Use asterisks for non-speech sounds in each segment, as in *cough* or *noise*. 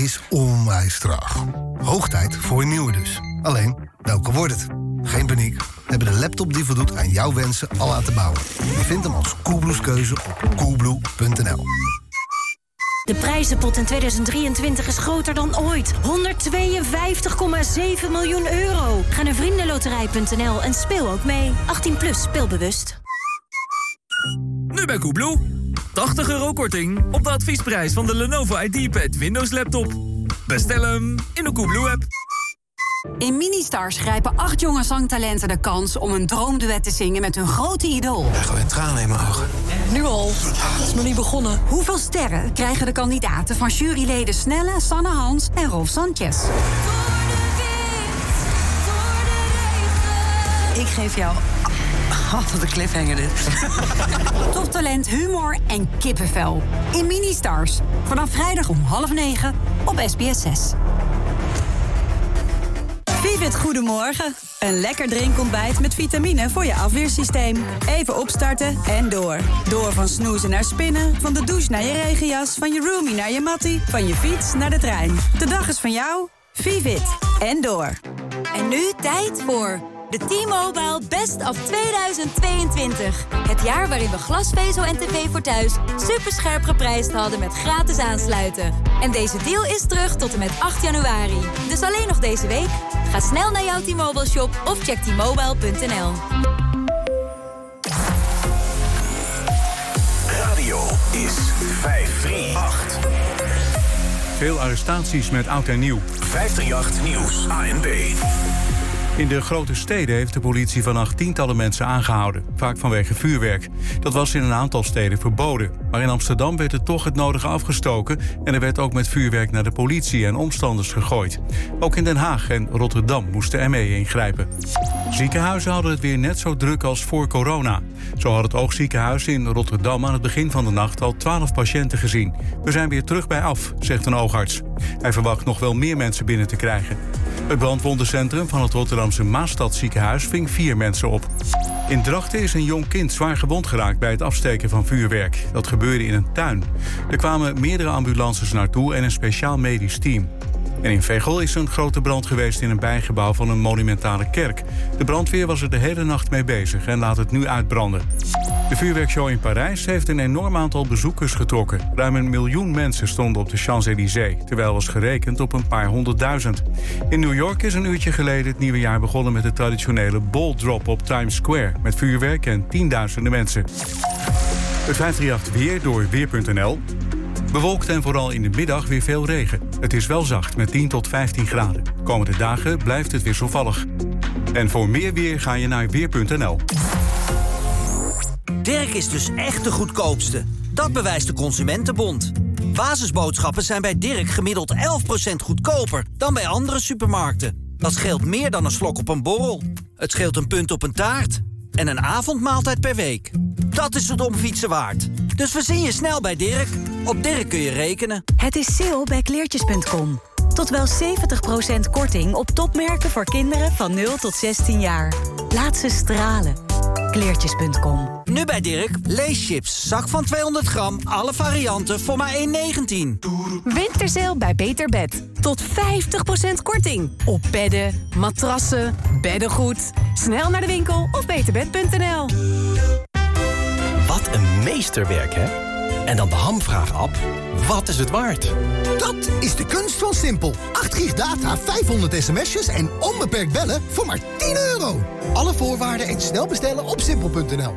is onwijs traag. Hoog tijd voor een nieuwe dus. Alleen, welke wordt het? Geen paniek. We hebben de laptop die voldoet aan jouw wensen al laten bouwen. Je vindt hem als Coolblues keuze op coolblue.nl. De prijzenpot in 2023 is groter dan ooit. 152,7 miljoen euro. Ga naar vriendenloterij.nl en speel ook mee. 18 plus speelbewust. Nu bij Koebloe. 80 euro korting op de adviesprijs van de Lenovo IdeaPad Windows laptop. Bestel hem in de Koebloe-app. In Ministars grijpen acht jonge zangtalenten de kans om een droomduet te zingen met hun grote idool. Ik gewoon tranen in mijn ogen. Nu al? Het is nog niet begonnen. Hoeveel sterren krijgen de kandidaten van juryleden Snelle, Sanne Hans en Rolf Sanchez? Ik geef jou... Wat een cliffhanger dit. *laughs* Toptalent, humor en kippenvel. In Ministars. Vanaf vrijdag om half negen op SBS 6. Vivid Goedemorgen. Een lekker drinkontbijt met vitamine voor je afweersysteem. Even opstarten en door. Door van snoezen naar spinnen, van de douche naar je regenjas... van je roomie naar je mattie, van je fiets naar de trein. De dag is van jou. Vivid en door. En nu tijd voor de T-Mobile Best of 2022. Het jaar waarin we glasvezel en tv voor thuis superscherp geprijsd hadden met gratis aansluiten. En deze deal is terug tot en met 8 januari. Dus alleen nog deze week. Ga snel naar jouw T-Mobile shop of check t-mobile.nl. Radio is 538. Veel arrestaties met oud en nieuw. 538 Nieuws, ANP. In de grote steden heeft de politie vannacht tientallen mensen aangehouden. Vaak vanwege vuurwerk. Dat was in een aantal steden verboden. Maar in Amsterdam werd er toch het nodige afgestoken... en er werd ook met vuurwerk naar de politie en omstanders gegooid. Ook in Den Haag en Rotterdam moesten mee ingrijpen. Ziekenhuizen hadden het weer net zo druk als voor corona. Zo had het oogziekenhuis in Rotterdam aan het begin van de nacht al 12 patiënten gezien. We zijn weer terug bij af, zegt een oogarts. Hij verwacht nog wel meer mensen binnen te krijgen. Het brandwondencentrum van het Rotterdamse Maastadziekenhuis ving vier mensen op. In Drachten is een jong kind zwaar gewond geraakt bij het afsteken van vuurwerk. Dat gebeurde in een tuin. Er kwamen meerdere ambulances naartoe en een speciaal medisch team. En in Veghel is een grote brand geweest in een bijgebouw van een monumentale kerk. De brandweer was er de hele nacht mee bezig en laat het nu uitbranden. De vuurwerkshow in Parijs heeft een enorm aantal bezoekers getrokken. Ruim een miljoen mensen stonden op de Champs-Élysées, terwijl was gerekend op een paar honderdduizend. In New York is een uurtje geleden het nieuwe jaar begonnen met de traditionele ball drop op Times Square, met vuurwerk en tienduizenden mensen. Het 538 weer door Weer.nl. Bewolkt en vooral in de middag weer veel regen. Het is wel zacht met 10 tot 15 graden. Komende dagen blijft het wisselvallig. En voor meer weer ga je naar Weer.nl. Dirk is dus echt de goedkoopste. Dat bewijst de Consumentenbond. Basisboodschappen zijn bij Dirk gemiddeld 11% goedkoper dan bij andere supermarkten. Dat scheelt meer dan een slok op een borrel. Het scheelt een punt op een taart. En een avondmaaltijd per week. Dat is het om fietsen waard. Dus verzin je snel bij Dirk. Op Dirk kun je rekenen. Het is sale bij kleertjes.com. Tot wel 70% korting op topmerken voor kinderen van 0 tot 16 jaar. Laat ze stralen. Kleertjes.com. Nu bij Dirk, leeschips. Zak van 200 gram, alle varianten voor maar 1,19. Winterzeel bij Beter Bed. Tot 50% korting. Op bedden, matrassen, beddengoed. Snel naar de winkel of beterbed.nl. Een meesterwerk, hè? En dan de hamvraag-app. Wat is het waard? Dat is de kunst van Simpel. 8 gig data, 500 sms'jes en onbeperkt bellen voor maar 10 euro. Alle voorwaarden en snel bestellen op simpel.nl.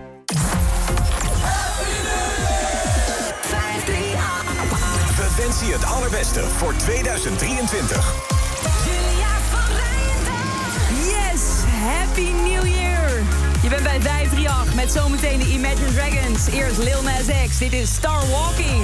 We wensen je het allerbeste voor 2023. Julia van Yes, happy new year. Je bent bij 538 met zometeen de Imagine Dragons. Eerst Lil Nas X. Dit is Star Walking.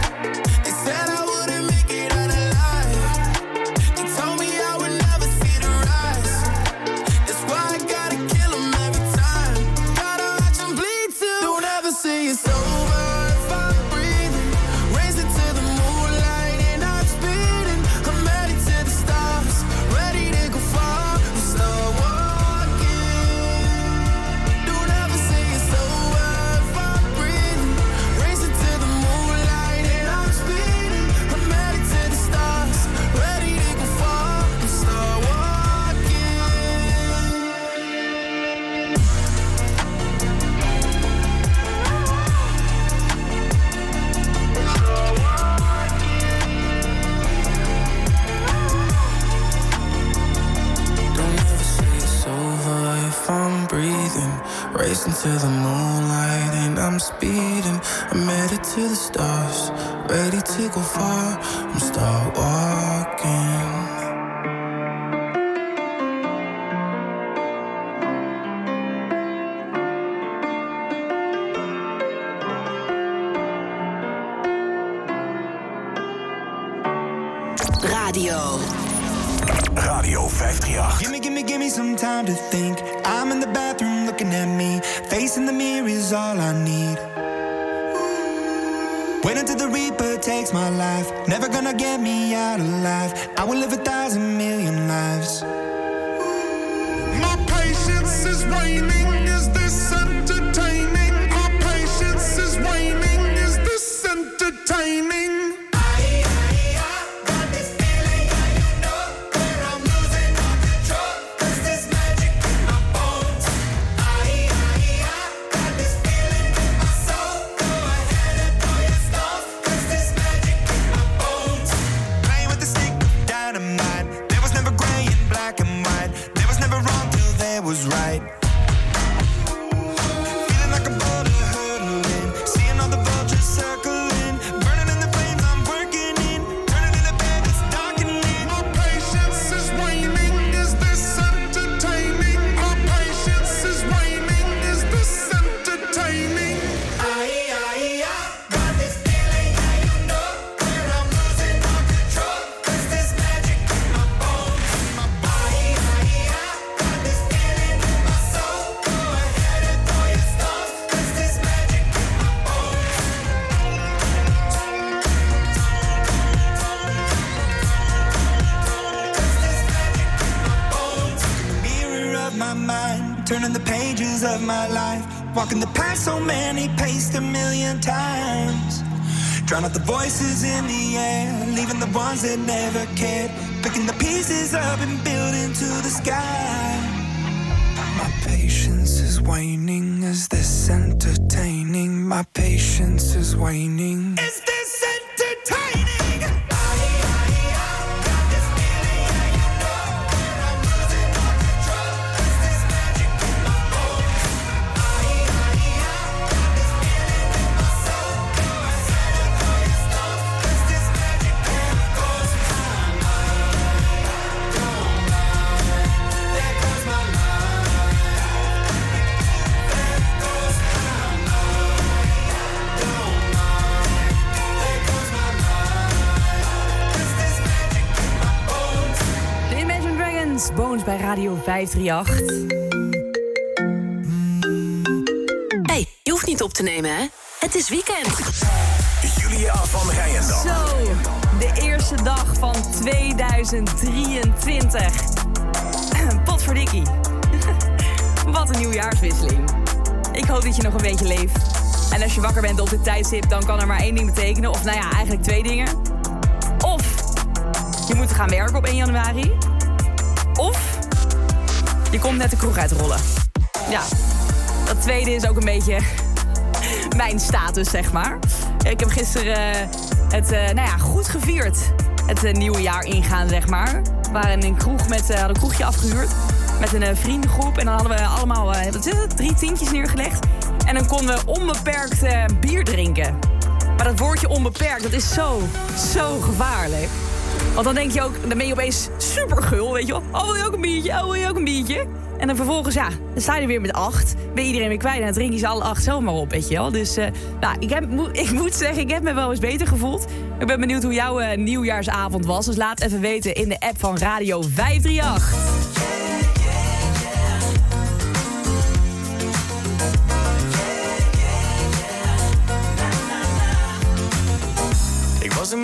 to the moonlight and I'm speeding. I'm headed to the stars, ready to go far. I'm start walking. Radio. Radio 538. Gimme, gimme, gimme some time to think. never gonna get me out alive. I will live a thousand million lives. Patience is waning. Radio 538. hey, je hoeft niet op te nemen, hè? Het is weekend. Julia van Rijendam. Zo, de eerste dag van 2023. *clears throat* Potverdikkie. *laughs* Wat een nieuwjaarswisseling. Ik hoop dat je nog een beetje leeft. En als je wakker bent op dit tijdstip, dan kan er maar één ding betekenen. Of nou ja, eigenlijk twee dingen. Of je moet gaan werken op 1 januari. Je komt net de kroeg uitrollen. Ja, dat tweede is ook een beetje *laughs* mijn status, zeg maar. Ik heb gisteren eh, het eh, nou ja, goed gevierd. Het eh, nieuwe jaar ingaan, zeg maar. We waren in een kroeg met, hadden een kroegje afgehuurd. Met een vriendengroep. En dan hadden we allemaal wat is het, drie tientjes neergelegd. En dan konden we onbeperkt bier drinken. Maar dat woordje onbeperkt, dat is zo, zo gevaarlijk. Want dan denk je ook, dan ben je opeens super gul, weet je wel. Oh, wil je ook een biertje? Oh, wil je ook een biertje? En dan vervolgens, ja, dan sta je er weer met acht. Ben iedereen weer kwijt en dan drink je ze alle acht zomaar op, weet je wel. Dus, eh, nou, ik, heb, *laughs* ik moet zeggen, ik heb me wel eens beter gevoeld. Ik ben benieuwd hoe jouw eh, nieuwjaarsavond was. Dus laat even weten in de app van Radio 538.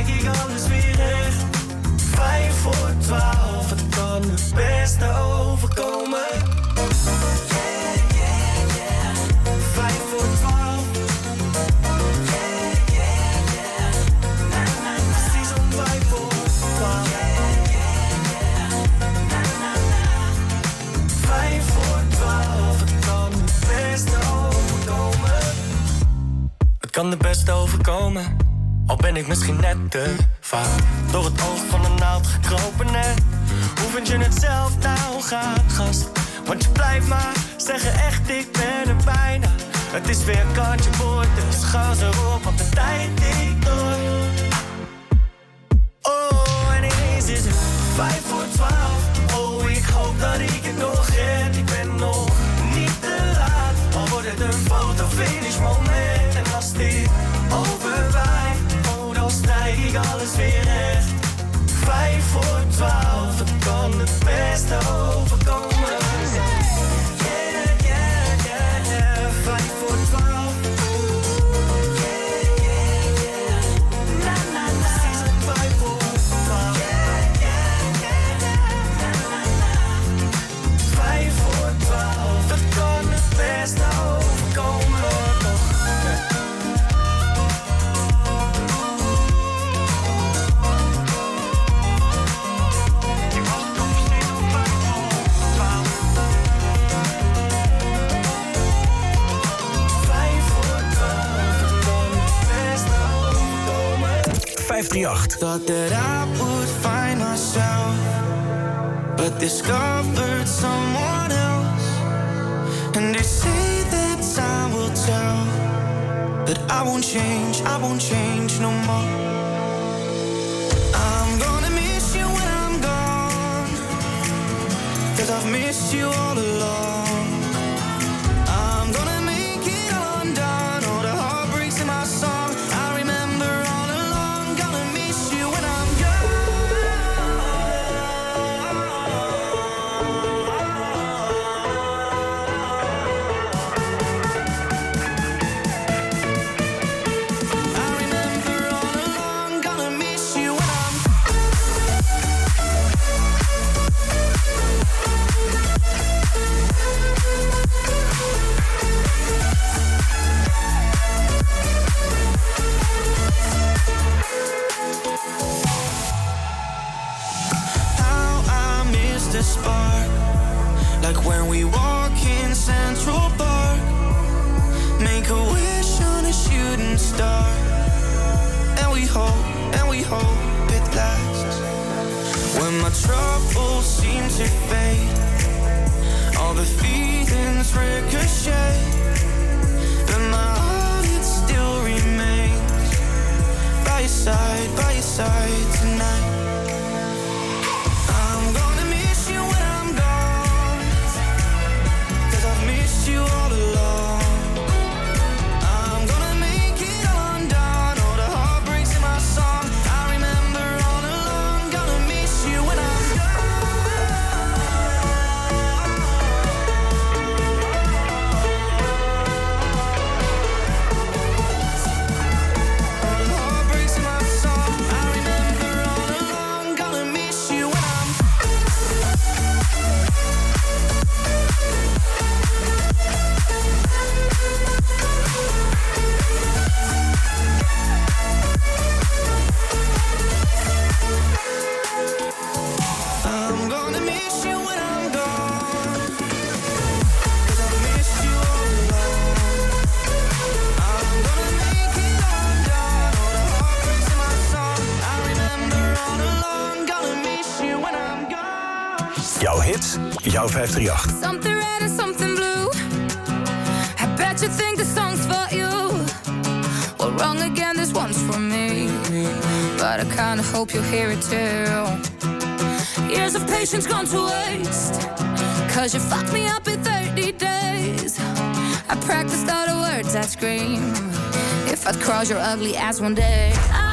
strijk ik alles weer recht. Vijf voor twaalf, het kan het beste overkomen. Vijf voor twaalf. Precies om vijf voor twaalf. Vijf voor twaalf, het kan het beste overkomen. Het kan de beste overkomen, al ben ik misschien net te vaak door het oog van een naald gekropen. En hoe vind je het zelf nou, gaat gast? Want je blijft maar zeggen echt, ik ben er bijna. Het is weer kantje boord, dus gas erop, want de tijd tikt door. Oh, en ineens is het vijf voor twaalf. Oh, ik hoop dat ik het nog red. Ik ben nog niet te laat. Al wordt het een foto-finish moment. Ik alles weer recht. Vijf voor twaalf, het kan het beste overkomen. 538. Thought that I would find myself, but discovered someone else. And they say that time will tell that I won't change, I won't change no more. I'm gonna miss you when I'm gone, cause I've missed you all along. a spark. Like when we walk in Central Park. Make a wish on a shooting star. And we hope, and we hope it lasts. When my troubles seem to fade All the feelings ricochet. But my heart, it still remains. By your side, by your side tonight. Jouw 538. Something red and something blue. I bet you think the song's for you. Well, wrong again, this one's for me. But I kinda hope you'll hear it too. Years of patience gone to waste. Cause you fucked me up in 30 days. I practiced all the words I scream. If I'd cross your ugly ass one day. I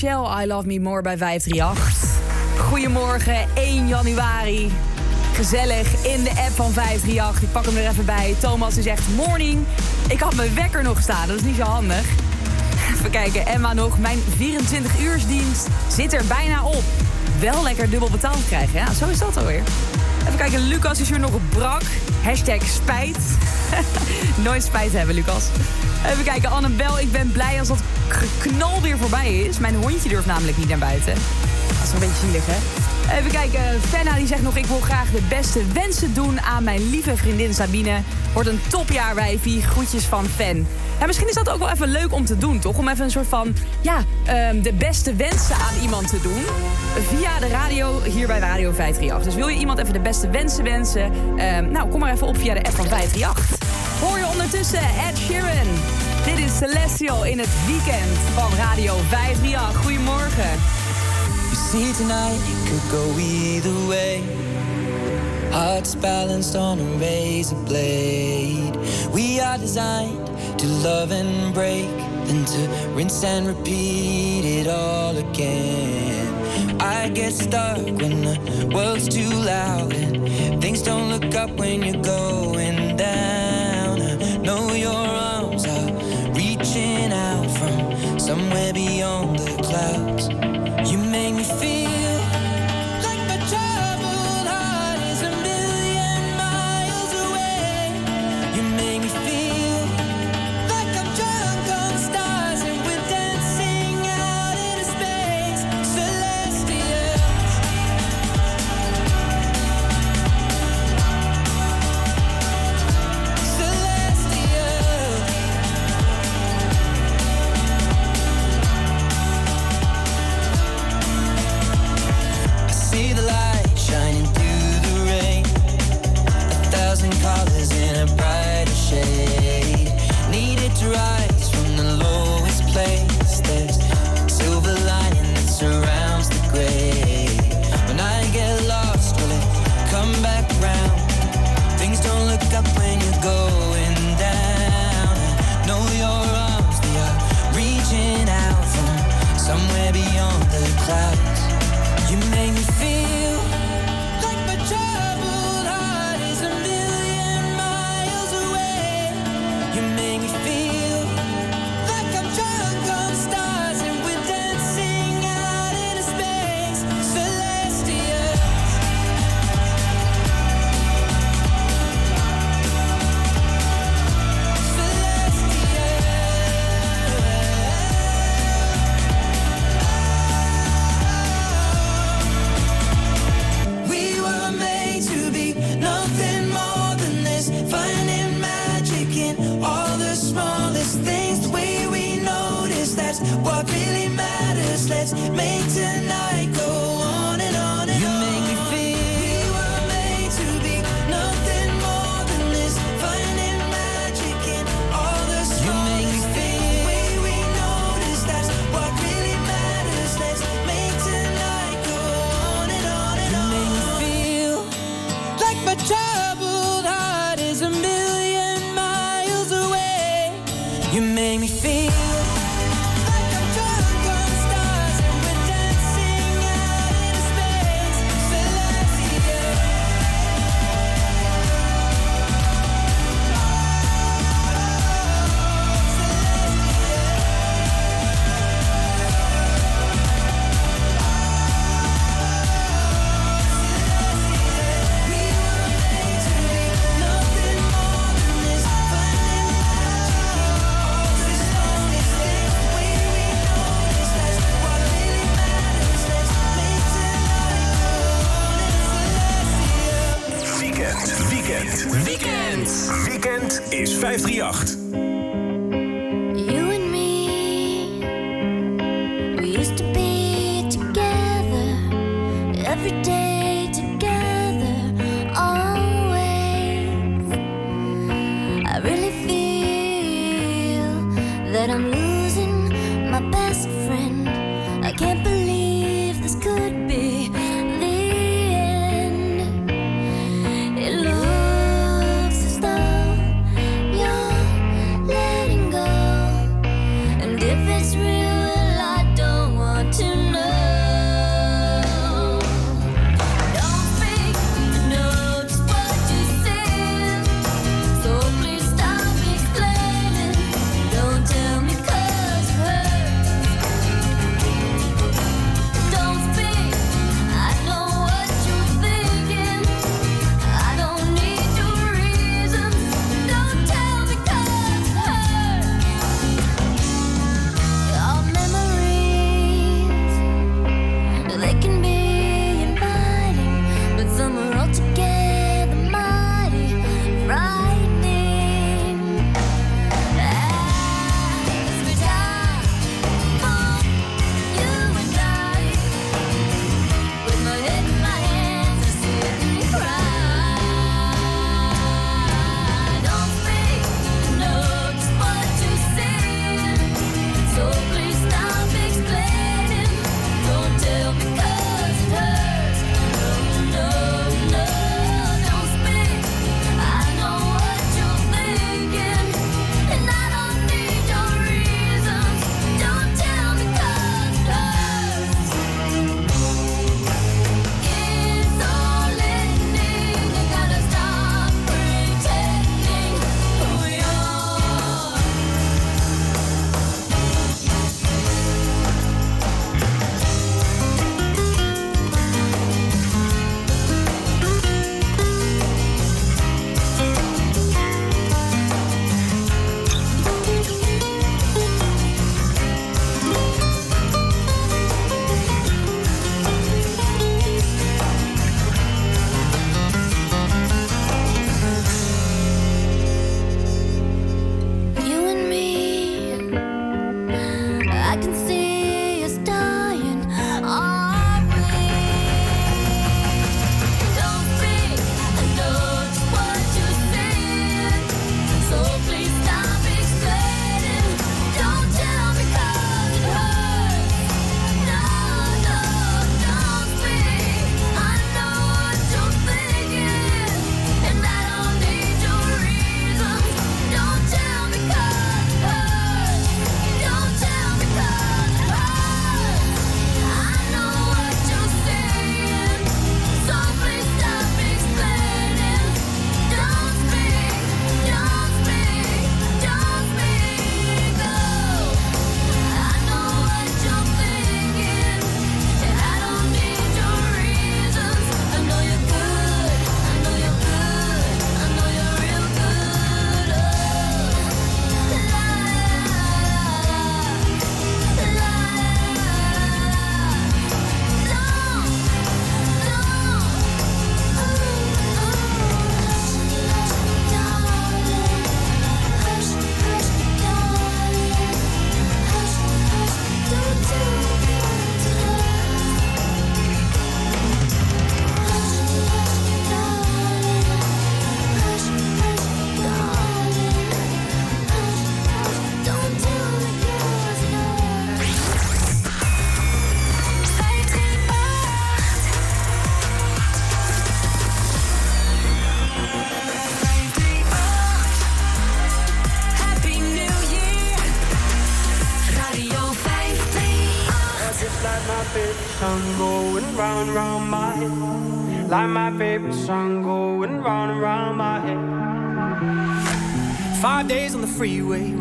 Davina en Michel, I Love Me More bij 538. Goedemorgen, 1 januari. Gezellig in de app van 538. Ik pak hem er even bij. Thomas die zegt morning. Ik had mijn wekker nog staan, dat is niet zo handig. Even kijken, Emma nog. Mijn 24-uursdienst zit er bijna op. Wel lekker dubbel betaald krijgen, ja, zo is dat alweer. Even kijken, Lucas is hier nog brak. Hashtag spijt. *laughs* Nooit spijt hebben, Lucas. Even kijken, Annabel, ik ben blij als dat geknal weer voorbij is. Mijn hondje durft namelijk niet naar buiten. Dat is een beetje zielig, hè? Even kijken, Fenna die zegt nog... ik wil graag de beste wensen doen aan mijn lieve vriendin Sabine. Wordt een topjaar wijfie. Groetjes van Fan. Ja, misschien is dat ook wel even leuk om te doen, toch? Om even een soort van, ja, ehm, de beste wensen aan iemand te doen. Via de radio, hier bij Radio 538. Dus wil je iemand even de beste wensen wensen? Ehm, nou, kom maar even op via de app van 538. Hoor je ondertussen Ed Sheeran. Dit is Celestial in het weekend van Radio 538. Goedemorgen. You see tonight it could go either way. Hearts balanced on a razor blade. We are designed to love and break, then to rinse and repeat it all again. I get stuck when the world's too loud and things don't look up when you're going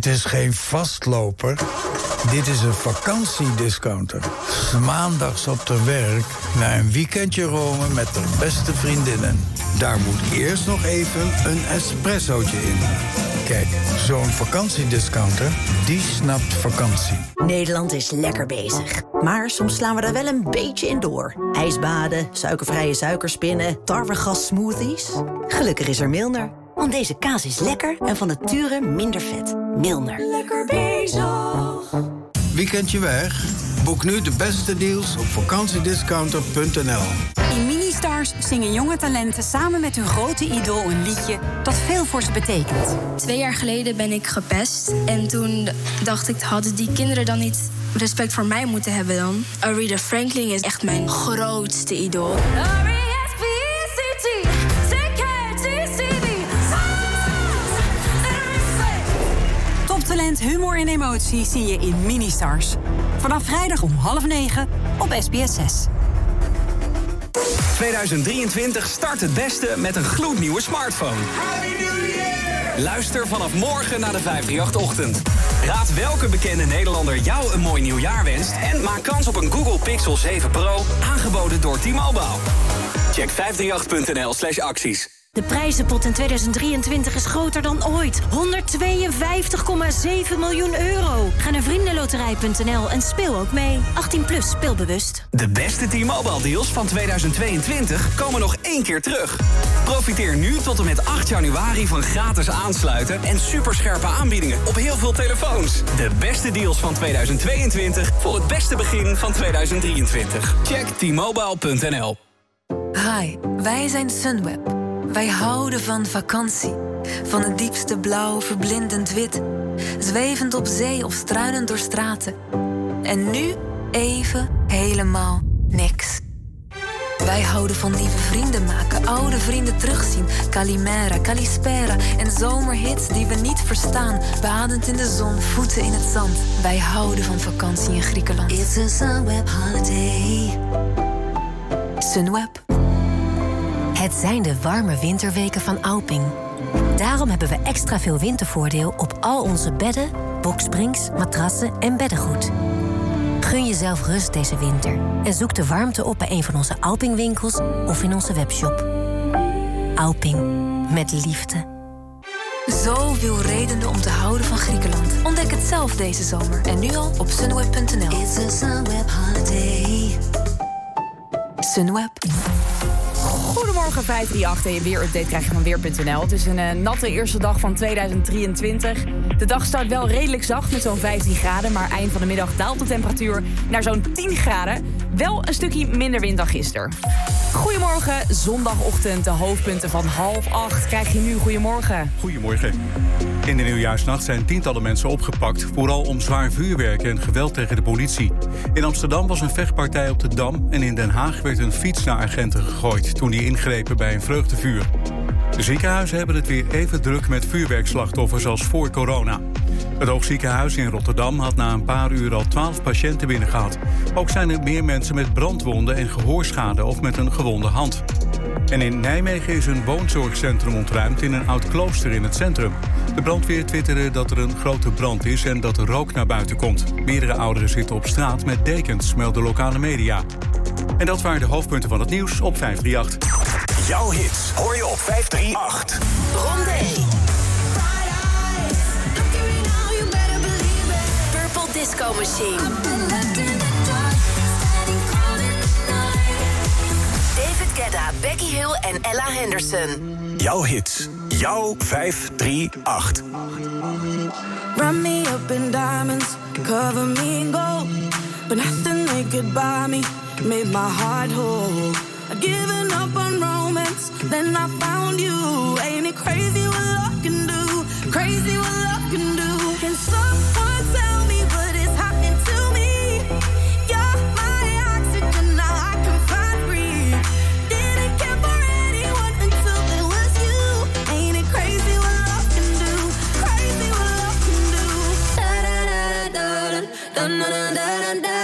Dit is geen vastloper. Dit is een vakantiediscounter. Maandags op de werk naar een weekendje Rome met de beste vriendinnen. Daar moet eerst nog even een espressootje in. Kijk, zo'n vakantiediscounter, die snapt vakantie. Nederland is lekker bezig. Maar soms slaan we daar wel een beetje in door. Ijsbaden, suikervrije suikerspinnen, tarwegas smoothies. Gelukkig is er Milner. Want deze kaas is lekker en van nature minder vet. Milner. Lekker bezig. Weekendje weg? Boek nu de beste deals op vakantiediscounter.nl. In Ministars zingen jonge talenten samen met hun grote idool een liedje dat veel voor ze betekent. Twee jaar geleden ben ik gepest. En toen dacht ik, hadden die kinderen dan niet respect voor mij moeten hebben dan? Aretha Franklin is echt mijn grootste idool. Humor en emotie zie je in Ministars. Vanaf vrijdag om half negen op SBS 6. 2023 start het beste met een gloednieuwe smartphone. Luister vanaf morgen naar de 538-ochtend. Raad welke bekende Nederlander jou een mooi nieuwjaar wenst... en maak kans op een Google Pixel 7 Pro, aangeboden door T-Mobile. Check 538.nl slash acties. De prijzenpot in 2023 is groter dan ooit. 152,7 miljoen euro. Ga naar vriendenloterij.nl en speel ook mee. 18 plus speelbewust. De beste T-Mobile deals van 2022 komen nog één keer terug. Profiteer nu tot en met 8 januari van gratis aansluiten... en superscherpe aanbiedingen op heel veel telefoons. De beste deals van 2022 voor het beste begin van 2023. Check t-mobile.nl Hi, wij zijn Sunweb. Wij houden van vakantie. Van het diepste blauw, verblindend wit. Zwevend op zee of struinend door straten. En nu even helemaal niks. Wij houden van lieve vrienden maken, oude vrienden terugzien. Calimera, Calispera en zomerhits die we niet verstaan. Badend in de zon, voeten in het zand. Wij houden van vakantie in Griekenland. It's a Sunweb holiday. Sunweb. Het zijn de warme winterweken van Alping. Daarom hebben we extra veel wintervoordeel op al onze bedden, boksprings, matrassen en beddengoed. Gun jezelf rust deze winter en zoek de warmte op bij een van onze Alping-winkels of in onze webshop. Alping, met liefde. Zoveel redenen om te houden van Griekenland. Ontdek het zelf deze zomer en nu al op sunweb.nl. It's a Sunweb Goedemorgen 538 en je weerupdate krijg je van Weer.nl. Het is een eh, natte eerste dag van 2023. De dag start wel redelijk zacht met zo'n 15 graden... maar eind van de middag daalt de temperatuur naar zo'n 10 graden. Wel een stukje minder wind dan gisteren. Goedemorgen, zondagochtend, de hoofdpunten van half acht. Krijg je nu goedemorgen. Goedemorgen. In de nieuwjaarsnacht zijn tientallen mensen opgepakt... vooral om zwaar vuurwerk en geweld tegen de politie. In Amsterdam was een vechtpartij op de Dam... en in Den Haag werd een fiets naar agenten gegooid... toen die ingrepen bij een vreugdevuur. De ziekenhuizen hebben het weer even druk met vuurwerkslachtoffers als voor corona. Het Oogziekenhuis in Rotterdam had na een paar uur al 12 patiënten binnengehad. Ook zijn er meer mensen met brandwonden en gehoorschade of met een gewonde hand. En in Nijmegen is een woonzorgcentrum ontruimd in een oud klooster in het centrum. De brandweer twitterde dat er een grote brand is en dat er rook naar buiten komt. Meerdere ouderen zitten op straat met dekens, melden lokale media. En dat waren de hoofdpunten van het nieuws op 538. Jouw hits hoor je op 538. Rondé. Purple Disco Machine. Guetta, en Ella Henderson. Jouw hits. Jouw 538. Wrap me up in diamonds, cover me in gold. But nothing they could buy me made my heart whole. I'd given up on romance, then I found you. Ain't it crazy what love can do? Crazy what love can do. Da da da da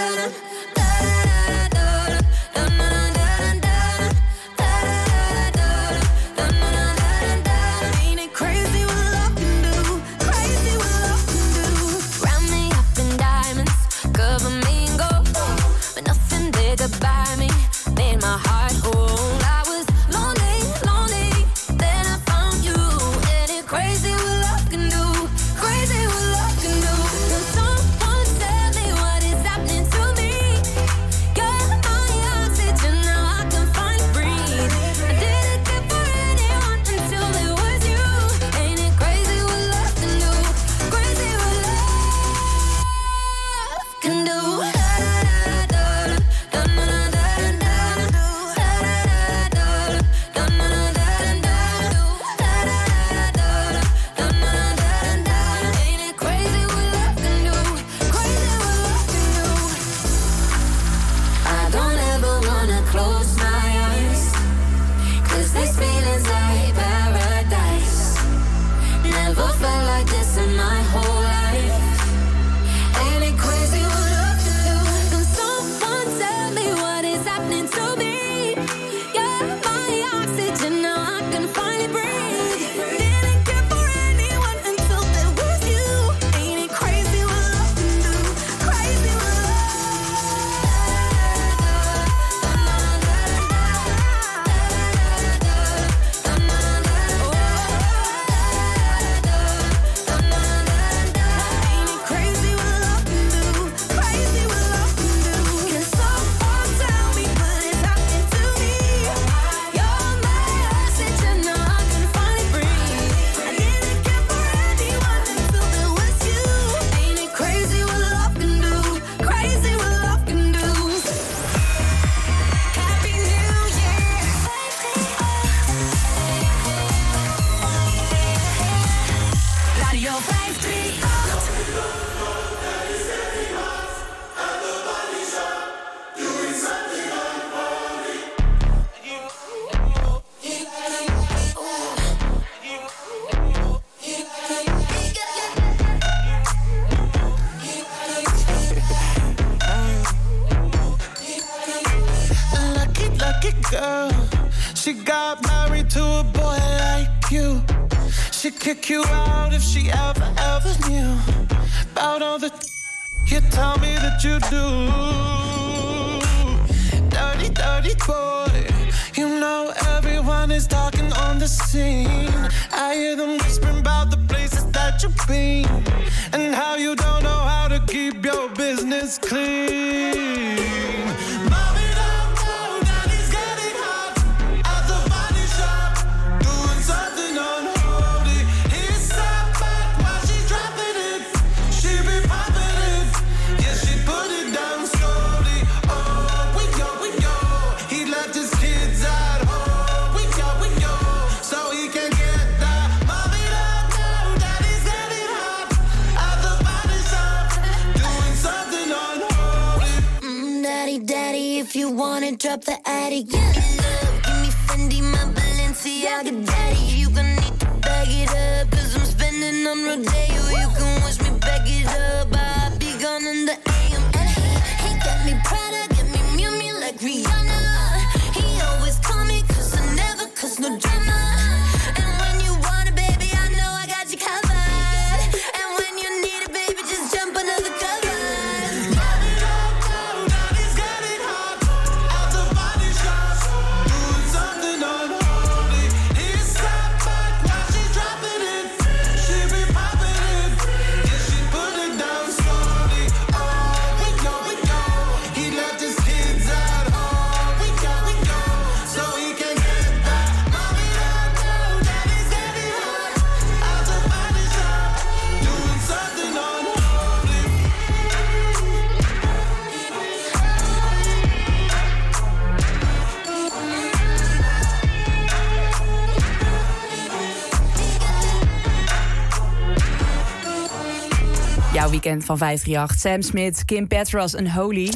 van 538. Sam Smith, Kim Petras en Holy.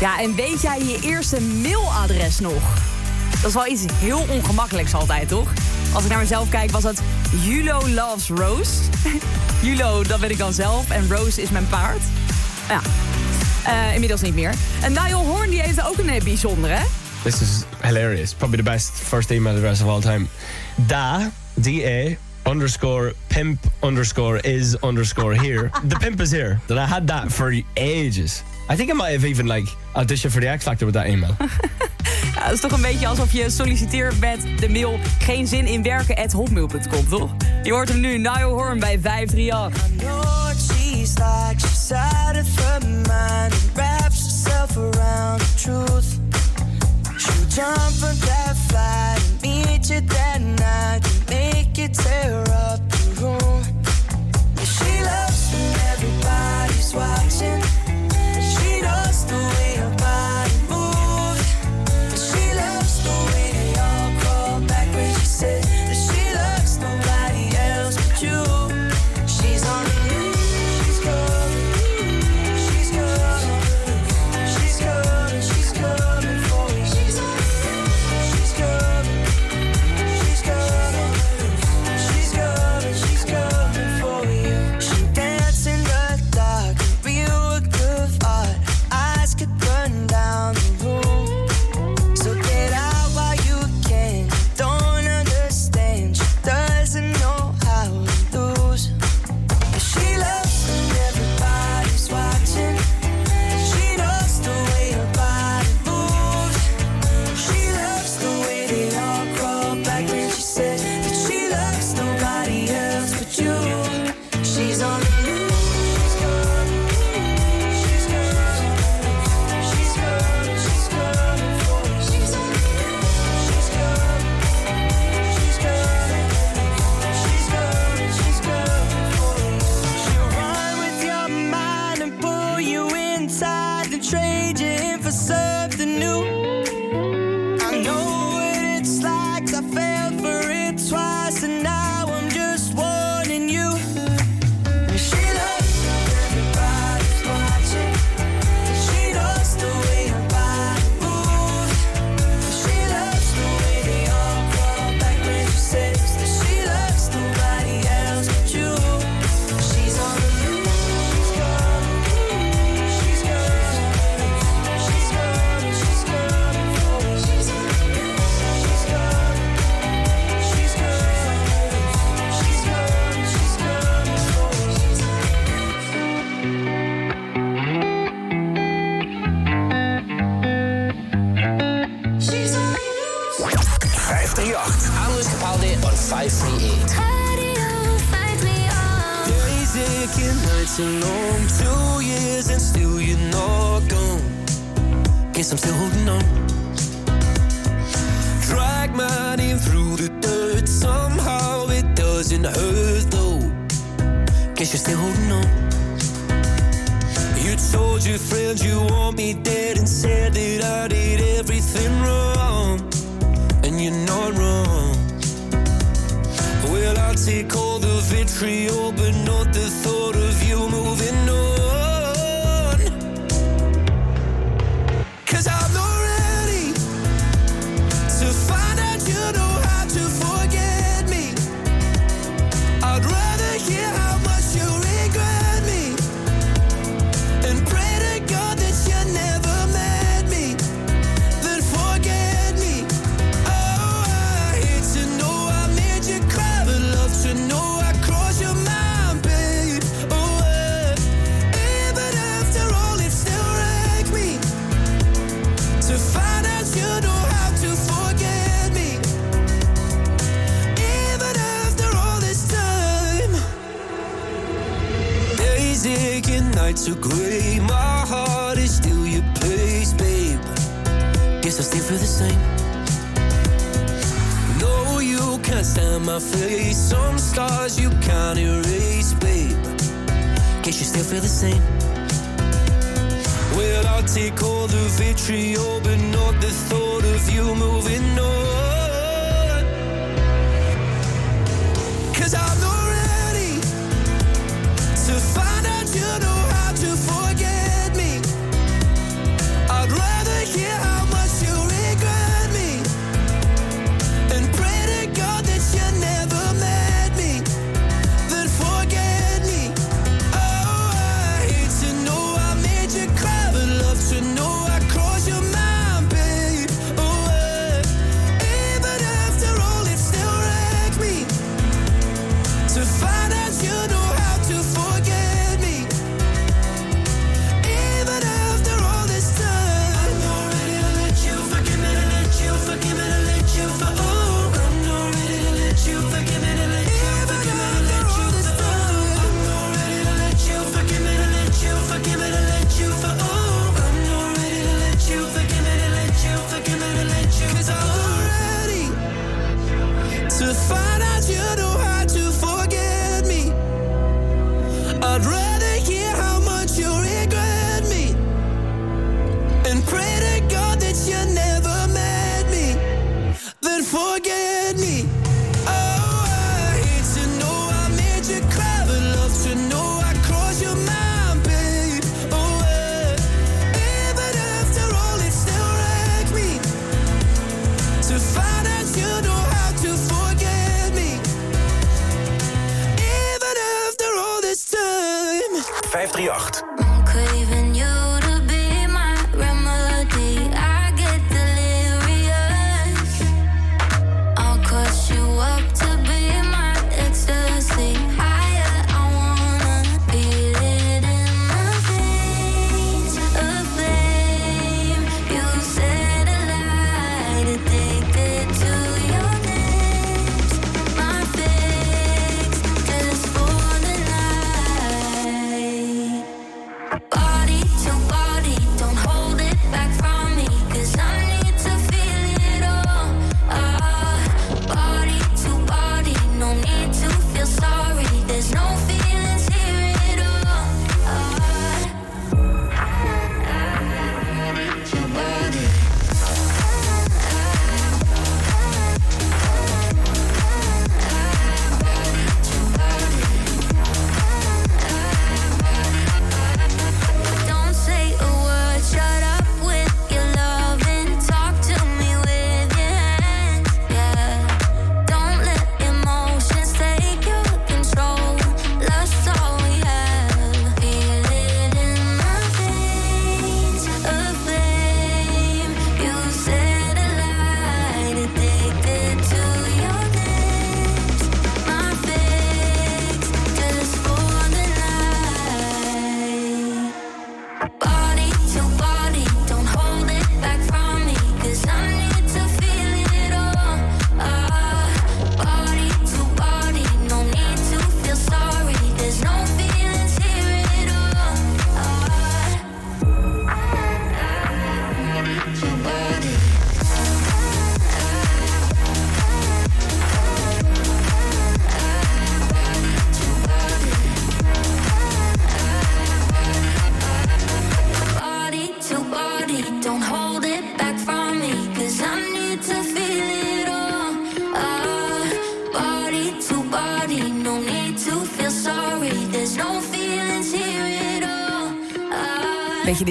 Ja, en weet jij je eerste mailadres nog? Dat is wel iets heel ongemakkelijks altijd, toch? Als ik naar mezelf kijk, was dat Julo Loves Rose. *laughs* Julo, dat ben ik dan zelf. En Rose is mijn paard. Ja, eh, inmiddels niet meer. En Niall Horn, die heeft ook een eh, bijzondere. This is hilarious. Probably the best first email address of all time. Da, D-A, underscore pimp underscore is underscore here. *laughs* the pimp is here. That I had that for ages. I think I might have even like auditioned for the X Factor with that email. *laughs* ja, dat is toch een beetje alsof je solliciteert met de mail geen zin in werken at hotmail.com, toch? Je hoort hem nu, Niall Horn bij 538. Jump that meet you that night make it terror.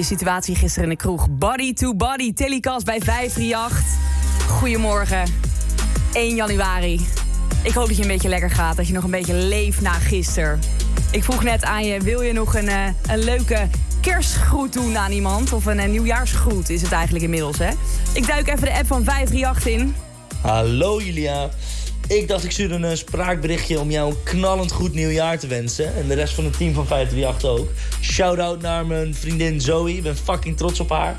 De situatie gisteren in de kroeg. Body to body, telecast bij 538. Goedemorgen, 1 januari. Ik hoop dat je een beetje lekker gaat, dat je nog een beetje leeft na gisteren. Ik vroeg net aan je, wil je nog een, eh, een leuke kerstgroet doen aan iemand? Of een, eh, nieuwjaarsgroet is het eigenlijk inmiddels, hè? Ik duik even de app van 538 in. Hallo Julia. Ik dacht ik stuurde een spraakberichtje om jou een knallend goed nieuwjaar te wensen. En de rest van het team van 538 ook. Shout-out naar mijn vriendin Zoe. Ik ben fucking trots op haar.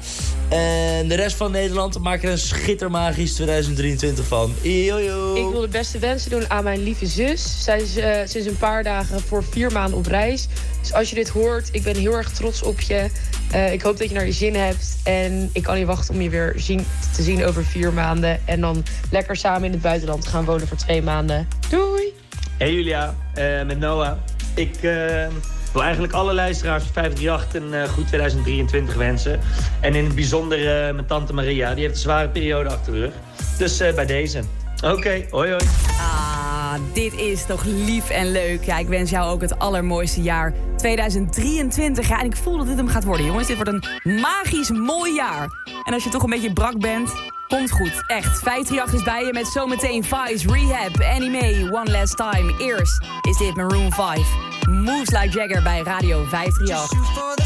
En de rest van Nederland maak er een schittermagisch 2023 van. Yo Ik wil de beste wensen doen aan mijn lieve zus. Zij is eh, sinds een paar dagen voor vier maanden op reis. Dus als je dit hoort, ik ben heel erg trots op je. Eh, ik hoop dat je naar je zin hebt. En ik kan niet wachten om je weer zien, te zien over vier maanden. En dan lekker samen in het buitenland gaan wonen voor twee maanden. Doei! Hey Julia, eh, met Noah. Ik eh, wil eigenlijk alle luisteraars van 538 een eh, goed 2023 wensen. En in het bijzonder eh, mijn tante Maria, die heeft een zware periode achter de rug. Dus eh, bij deze. Oké, hoi hoi. Ah, dit is toch lief en leuk. Ja, ik wens jou ook het allermooiste jaar 2023. Ja, en ik voel dat dit hem gaat worden, jongens. Dit wordt een magisch mooi jaar. En als je toch een beetje brak bent, komt goed. Echt. 538 is bij je met zometeen Vice, Rehab, Anime, One Last Time. Eerst is dit Maroon 5. Moves Like Jagger bij Radio 538.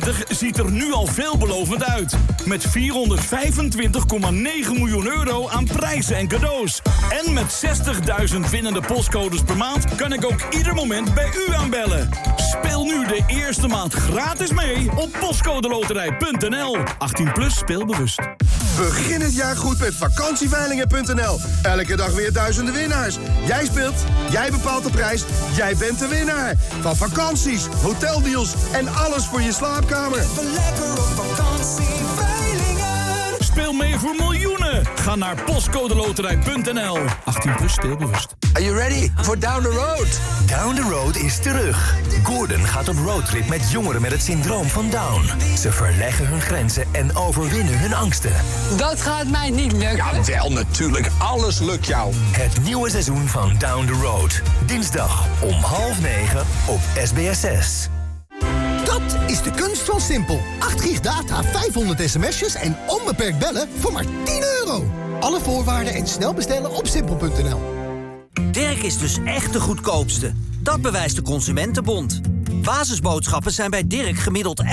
2023 ziet er nu al veelbelovend uit. Met 425,9 miljoen euro aan prijzen en cadeaus. En met 60.000 winnende postcodes per maand kan ik ook ieder moment bij u aanbellen. Speel nu de eerste maand gratis mee op postcodeloterij.nl. 18 plus speelbewust. Begin het jaar goed met vakantieveilingen.nl. Elke dag weer duizenden winnaars. Jij speelt, jij bepaalt de prijs, jij bent de winnaar. Van vakanties, hoteldeals en alles voor je slaapkamer. Lekker op vakantie, veilingen. Speel mee voor miljoenen. Ga naar postcodeloterij.nl. 18 plus speelbewust. Are you ready for Down the Road? Down the Road is terug. Gordon gaat op roadtrip met jongeren met het syndroom van Down. Ze verleggen hun grenzen en overwinnen hun angsten. Dat gaat mij niet lukken. Ja, wel natuurlijk. Alles lukt jou. Het nieuwe seizoen van Down the Road. Dinsdag om half negen op SBS6. Dat is de kunst van Simpel. 8 gig data, 500 sms'jes en onbeperkt bellen voor maar 10 euro. Alle voorwaarden en snel bestellen op simpel.nl. Dirk is dus echt de goedkoopste. Dat bewijst de Consumentenbond. Basisboodschappen zijn bij Dirk gemiddeld 11%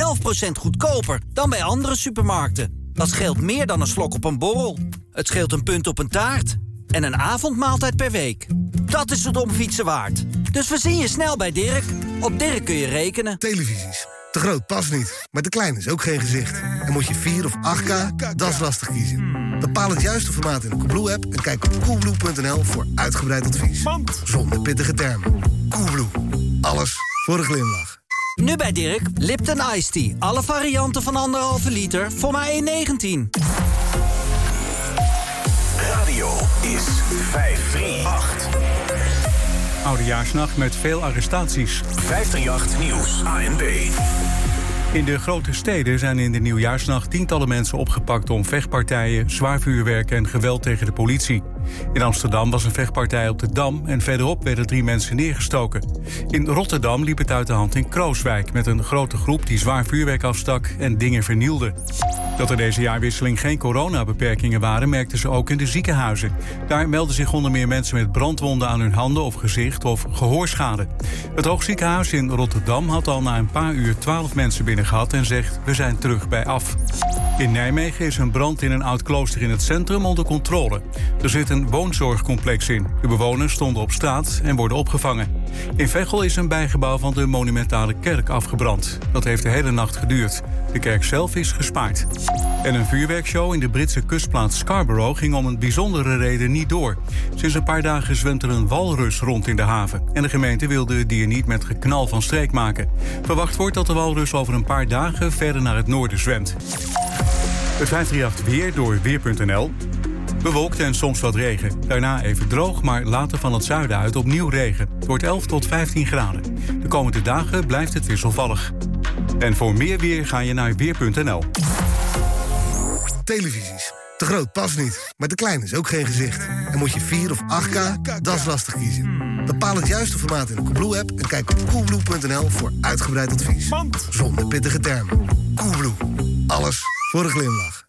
goedkoper dan bij andere supermarkten. Dat scheelt meer dan een slok op een borrel. Het scheelt een punt op een taart. En een avondmaaltijd per week. Dat is het omfietsen waard. Dus we zien je snel bij Dirk. Op Dirk kun je rekenen. Televisies. Te groot past niet, maar te klein is ook geen gezicht. En moet je 4 of 8K, dat is lastig kiezen. Bepaal het juiste formaat in de Coolblue-app... en kijk op coolblue.nl voor uitgebreid advies. Zonder pittige termen. Coolblue. Alles voor een glimlach. Nu bij Dirk, Lipton Ice Tea. Alle varianten van anderhalve liter voor maar 1,19. Radio is 538. Oudejaarsnacht met veel arrestaties. 538 Nieuws, ANB. In de grote steden zijn in de nieuwjaarsnacht tientallen mensen opgepakt om vechtpartijen, zwaar vuurwerk en geweld tegen de politie. In Amsterdam was een vechtpartij op de Dam en verderop werden drie mensen neergestoken. In Rotterdam liep het uit de hand in Krooswijk met een grote groep die zwaar vuurwerk afstak en dingen vernielde. Dat er deze jaarwisseling geen coronabeperkingen waren, merkten ze ook in de ziekenhuizen. Daar melden zich onder meer mensen met brandwonden aan hun handen of gezicht of gehoorschade. Het Hoogziekenhuis in Rotterdam had al na een paar uur 12 mensen binnen gehad en zegt: We zijn terug bij af. In Nijmegen is een brand in een oud klooster in het centrum onder controle. Er zit een woonzorgcomplex in. De bewoners stonden op straat en worden opgevangen. In Veghel is een bijgebouw van de monumentale kerk afgebrand. Dat heeft de hele nacht geduurd. De kerk zelf is gespaard. En een vuurwerkshow in de Britse kustplaats Scarborough ging om een bijzondere reden niet door. Sinds een paar dagen zwemt er een walrus rond in de haven. En de gemeente wilde het dier niet met geknal van streek maken. Verwacht wordt dat de walrus over een paar dagen verder naar het noorden zwemt. Het 538 weer door Weer.nl. Bewolkt en soms wat regen. Daarna even droog, maar later van het zuiden uit opnieuw regen. Het wordt 11 tot 15 graden. De komende dagen blijft het wisselvallig. En voor meer weer ga je naar Weer.nl. Televisies. Te groot past niet, maar te klein is ook geen gezicht. En moet je 4 of 8K, dat is lastig kiezen. Bepaal het juiste formaat in de Coolblue-app... en kijk op coolblue.nl voor uitgebreid advies. Zonder pittige termen. Coolblue. Alles voor een glimlach.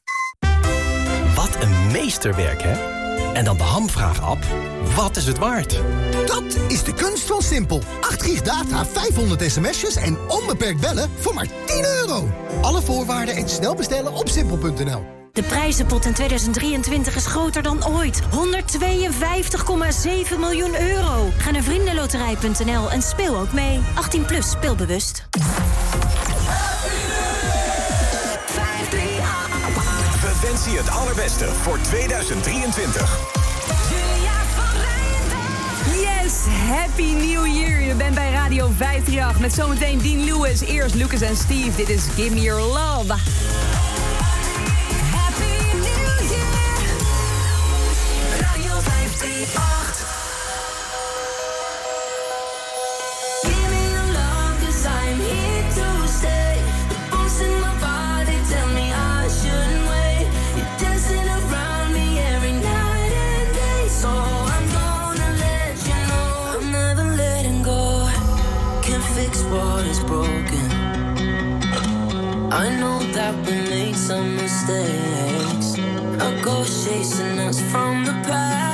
Wat een meesterwerk, hè? En dan de hamvraag-app. Wat is het waard? Dat is de kunst van Simpel. 8 gig data, 500 sms'jes en onbeperkt bellen voor maar 10 euro. Alle voorwaarden en snel bestellen op simpel.nl. De prijzenpot in 2023 is groter dan ooit. 152,7 miljoen euro. Ga naar vriendenloterij.nl en speel ook mee. 18 plus speelbewust. Je het allerbeste voor 2023. Yes, Happy New Year. Je bent bij Radio 538 met zometeen Dean Lewis. Eerst Lucas en Steve. Dit is Give Me Your Love. I know that we made some mistakes. A ghost chasing us from the past,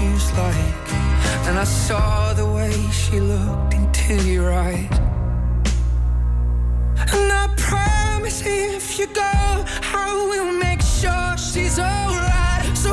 without you's like. And I saw the way she looked into your eyes. And I promise if you go, I will make sure she's alright. So,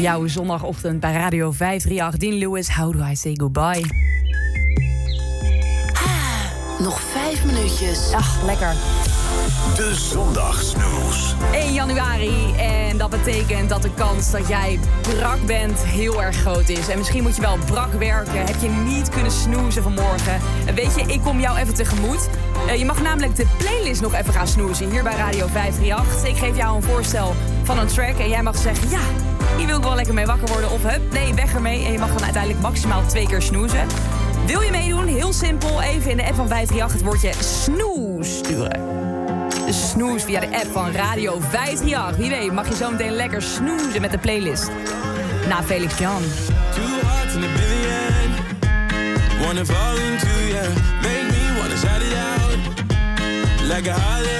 Jouw zondagochtend bij Radio 538. Dean Lewis, How Do I Say Goodbye? Nog vijf minuutjes. Ach, lekker. De Zondagsnoes. 1 januari en dat betekent dat de kans dat jij brak bent heel erg groot is. En misschien moet je wel brak werken, heb je niet kunnen snoezen vanmorgen. En weet je, ik kom jou even tegemoet. Eh, je mag namelijk de playlist nog even gaan snoezen hier bij Radio 538. Ik geef jou een voorstel van een track en jij mag zeggen ja, hier wil ik wel lekker mee wakker worden. Of hup, nee, weg ermee. En je mag dan uiteindelijk maximaal twee keer snoezen. Wil je meedoen? Heel simpel. Even in de app van 538 het woordje snoes sturen. De snoes via de app van Radio 538. Wie weet mag je zo meteen lekker snoezen met de playlist. Na Felix Jan. Wanna fall into ya. Make me wanna shout it out. Like a.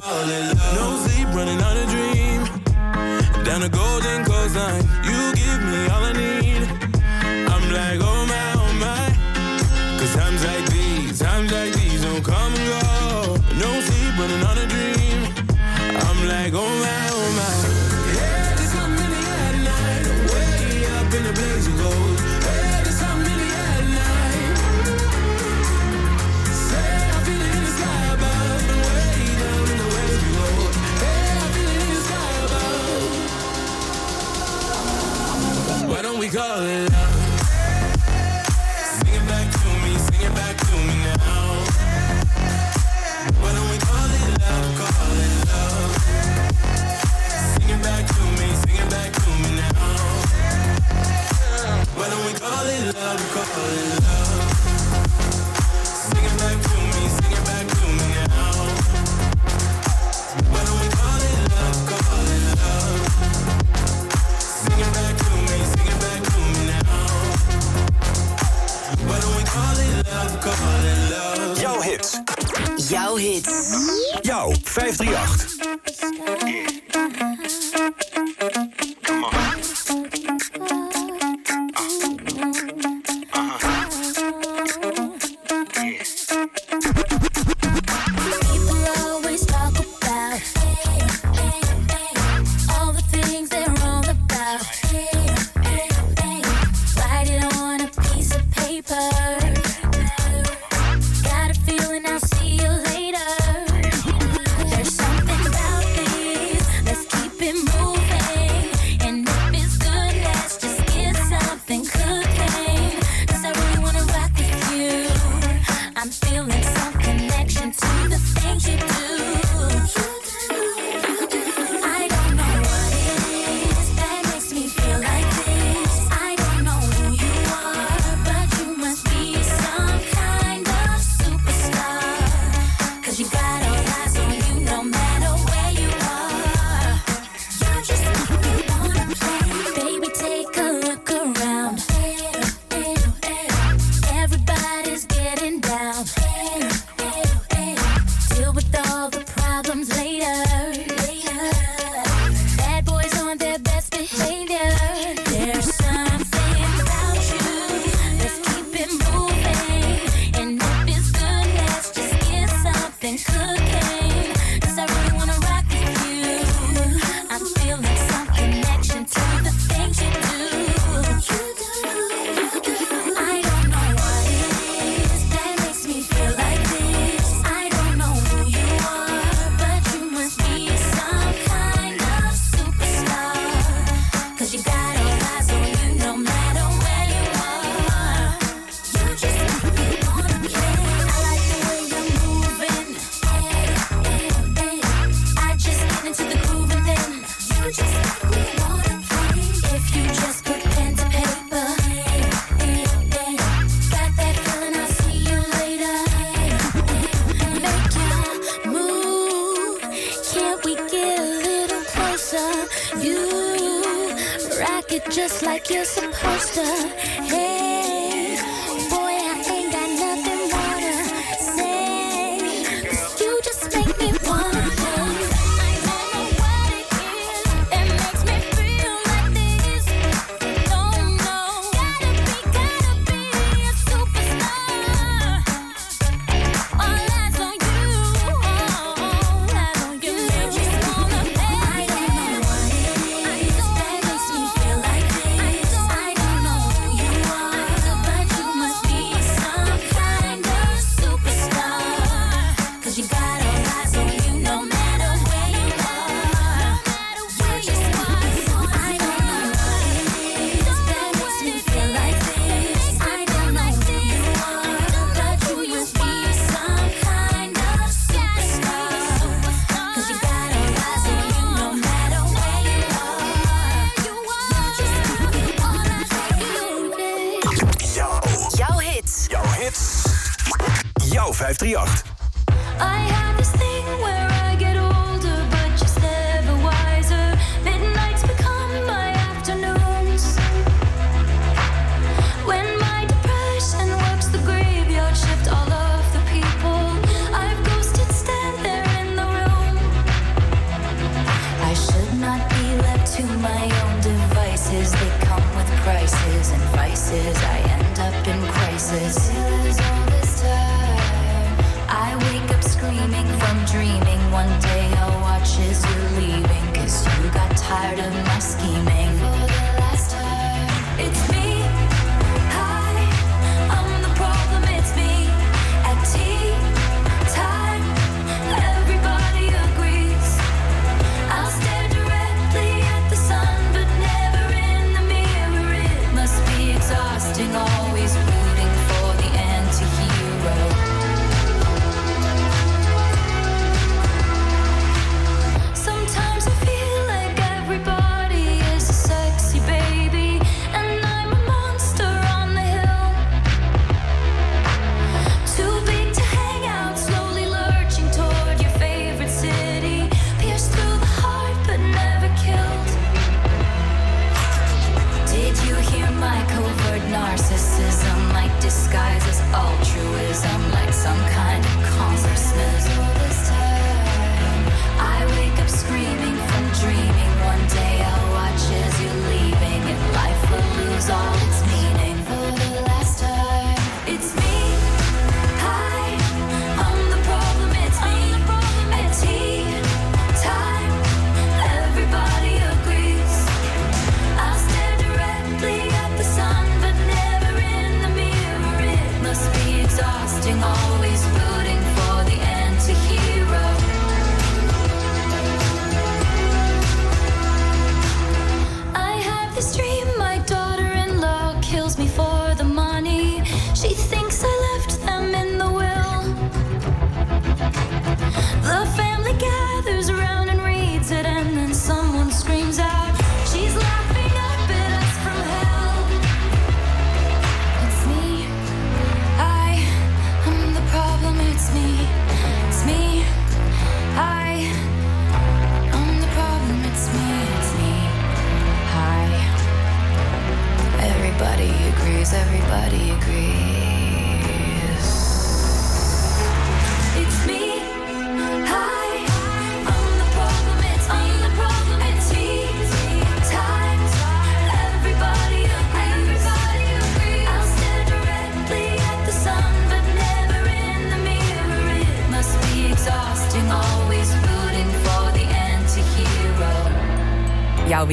fall in love. No sleep running on a dream. Down a golden coastline.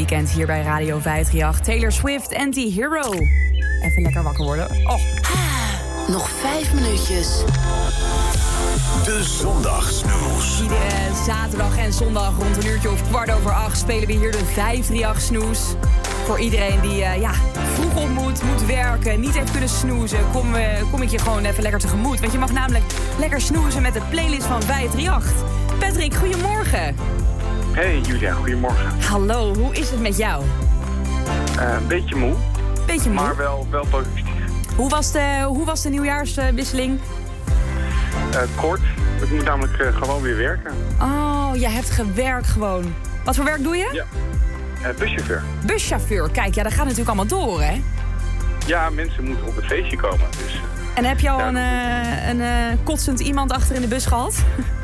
Weekend hier bij Radio 538. Taylor Swift, Anti-Hero. Even lekker wakker worden. Oh. Nog vijf minuutjes. De Zondagsnoes. Iedere zaterdag en zondag rond een uurtje of kwart over acht spelen we hier de 538 snoes. Voor iedereen die eh, ja, vroeg op moet, moet werken, niet heeft kunnen snoezen, kom, eh, kom ik je gewoon even lekker tegemoet. Want je mag namelijk lekker snoezen met de playlist van 538. Patrick, goedemorgen. Hey Julia, goedemorgen. Hallo, hoe is het met jou? Eh, een beetje moe, Beetje moe. maar wel, wel positief. Hoe was de, hoe was de nieuwjaarswisseling? Eh, kort, ik moet namelijk eh, gewoon weer werken. Oh, jij hebt gewerkt gewoon. Wat voor werk doe je? Ja. Buschauffeur. Buschauffeur. Kijk, ja, dat gaat natuurlijk allemaal door, hè? Ja, mensen moeten op het feestje komen. Dus En heb je al een, een kotsend iemand achter in de bus gehad? *laughs*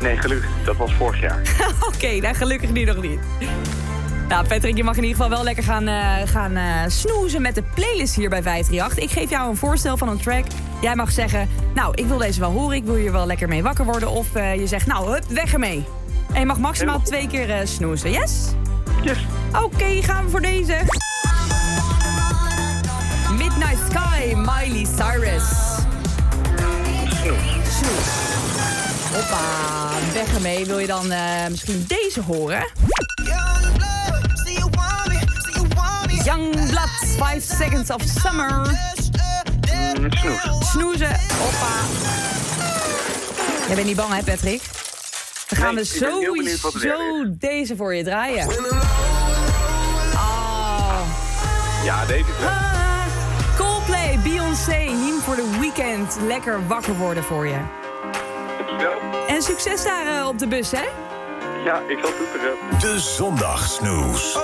nee, gelukkig, dat was vorig jaar. *laughs* Oké, nou gelukkig nu nog niet. Nou, Patrick, je mag in ieder geval wel lekker gaan, eh, gaan eh, snoezen met de playlist hier bij 538. Ik geef jou een voorstel van een track. Jij mag zeggen, nou, ik wil deze wel horen. Ik wil hier wel lekker mee wakker worden. Of eh, je zegt, nou, hup, weg ermee. En je mag maximaal twee keer snoezen. Yes? Yes. Oké, gaan we voor deze. Midnight Sky, Miley Cyrus. Hoppa, weg ermee. Wil je dan eh, misschien deze horen? Young Blood, 5 Seconds of Summer. snoezen. Snoezen, hoppa. Jij bent niet bang, hè, Patrick? Dan gaan Nee, we sowieso deze voor je draaien. Oh. Ja, deze is wel. Coldplay, Beyoncé, Niem voor de weekend. Lekker wakker worden voor je. En succes daar eh, op de bus, hè? Ja, ik zal toeteren. De Zondagsnoes.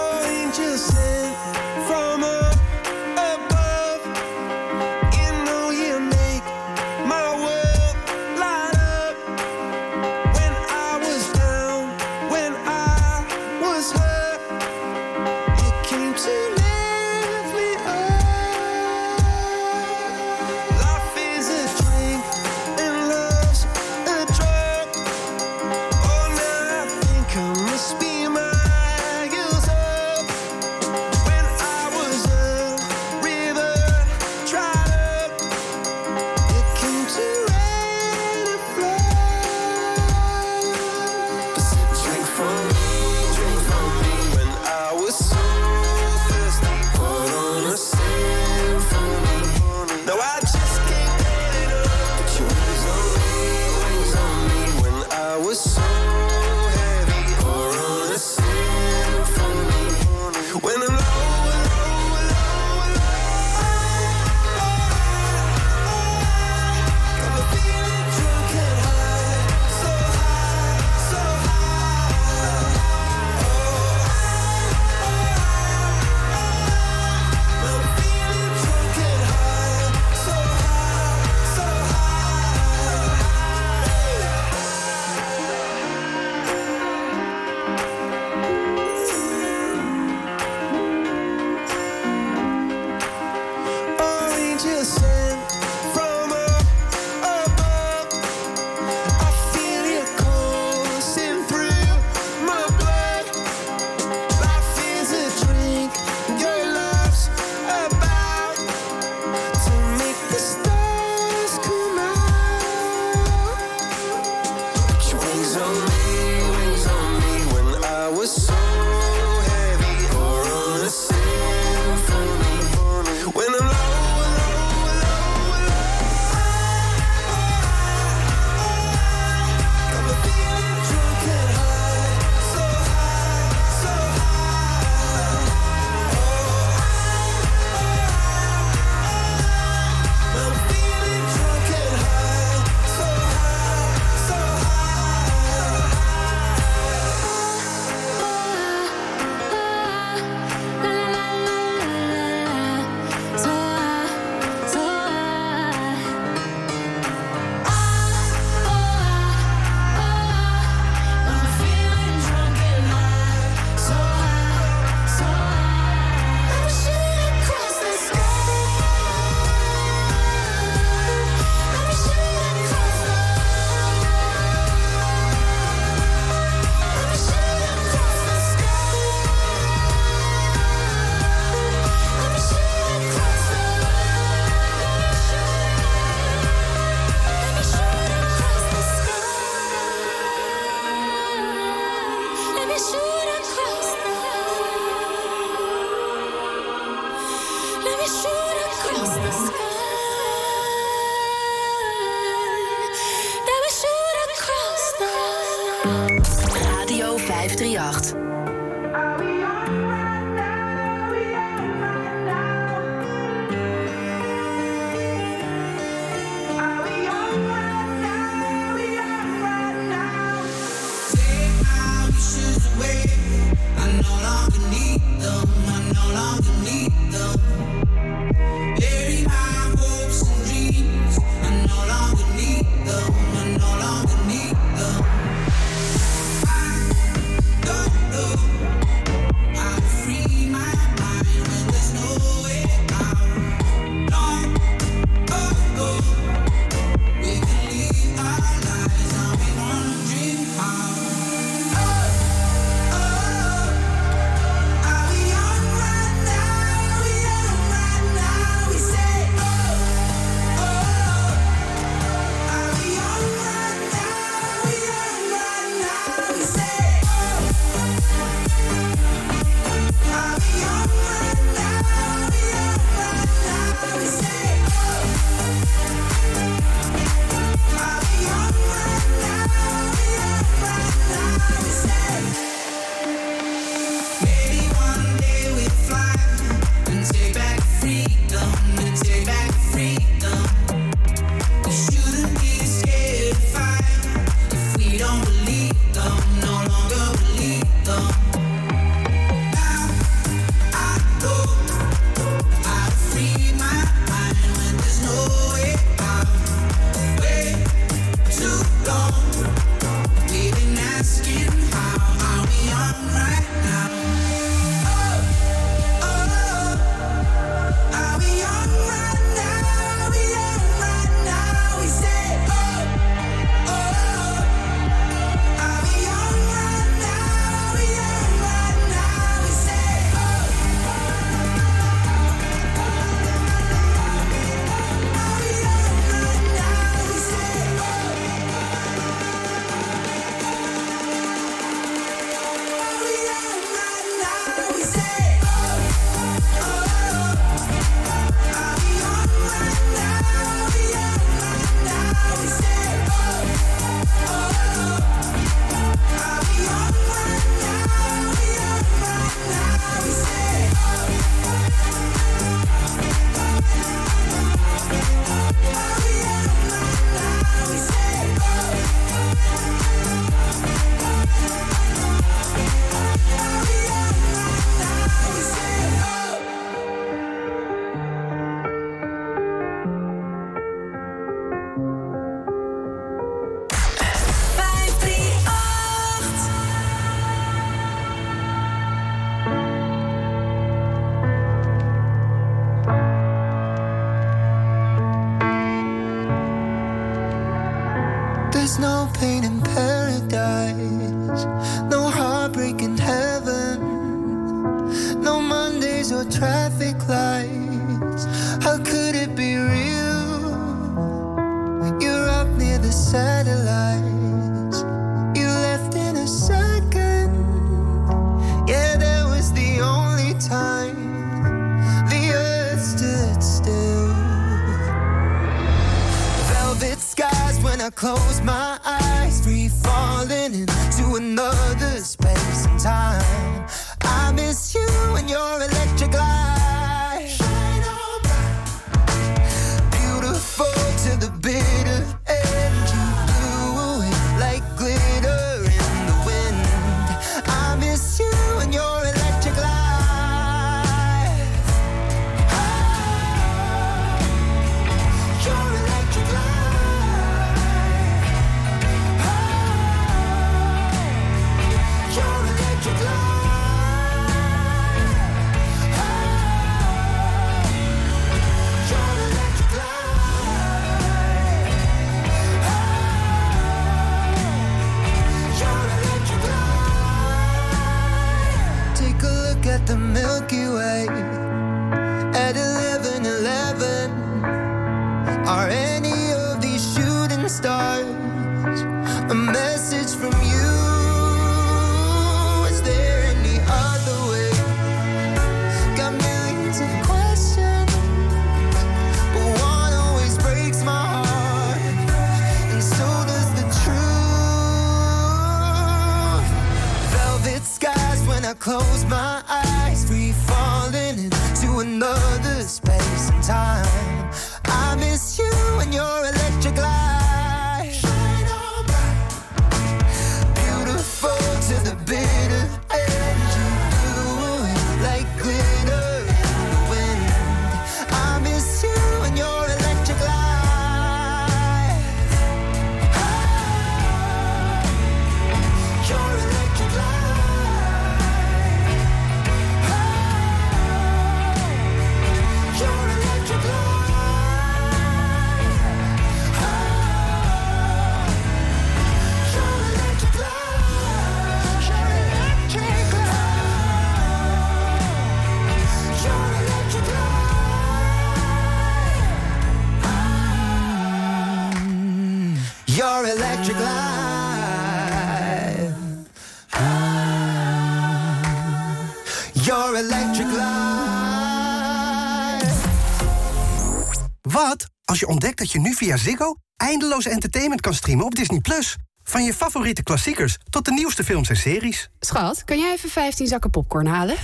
Dat je nu via Ziggo eindeloos entertainment kan streamen op Disney+. Plus? Van je favoriete klassiekers tot de nieuwste films en series. Schat, kan jij even 15 zakken popcorn halen?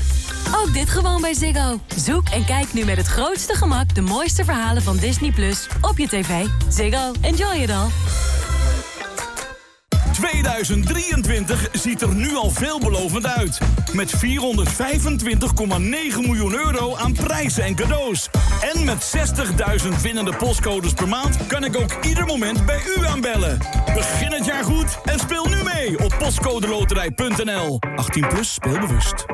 Ook dit gewoon bij Ziggo. Zoek en kijk nu met het grootste gemak de mooiste verhalen van Disney Plus op je tv. Ziggo, enjoy it all. 2023 ziet er nu al veelbelovend uit. Met 425,9 miljoen euro aan prijzen en cadeaus. En met 60.000 winnende postcodes per maand kan ik ook ieder moment bij u aanbellen. Begin het jaar goed en speel nu mee op postcodeloterij.nl. 18 plus speelbewust.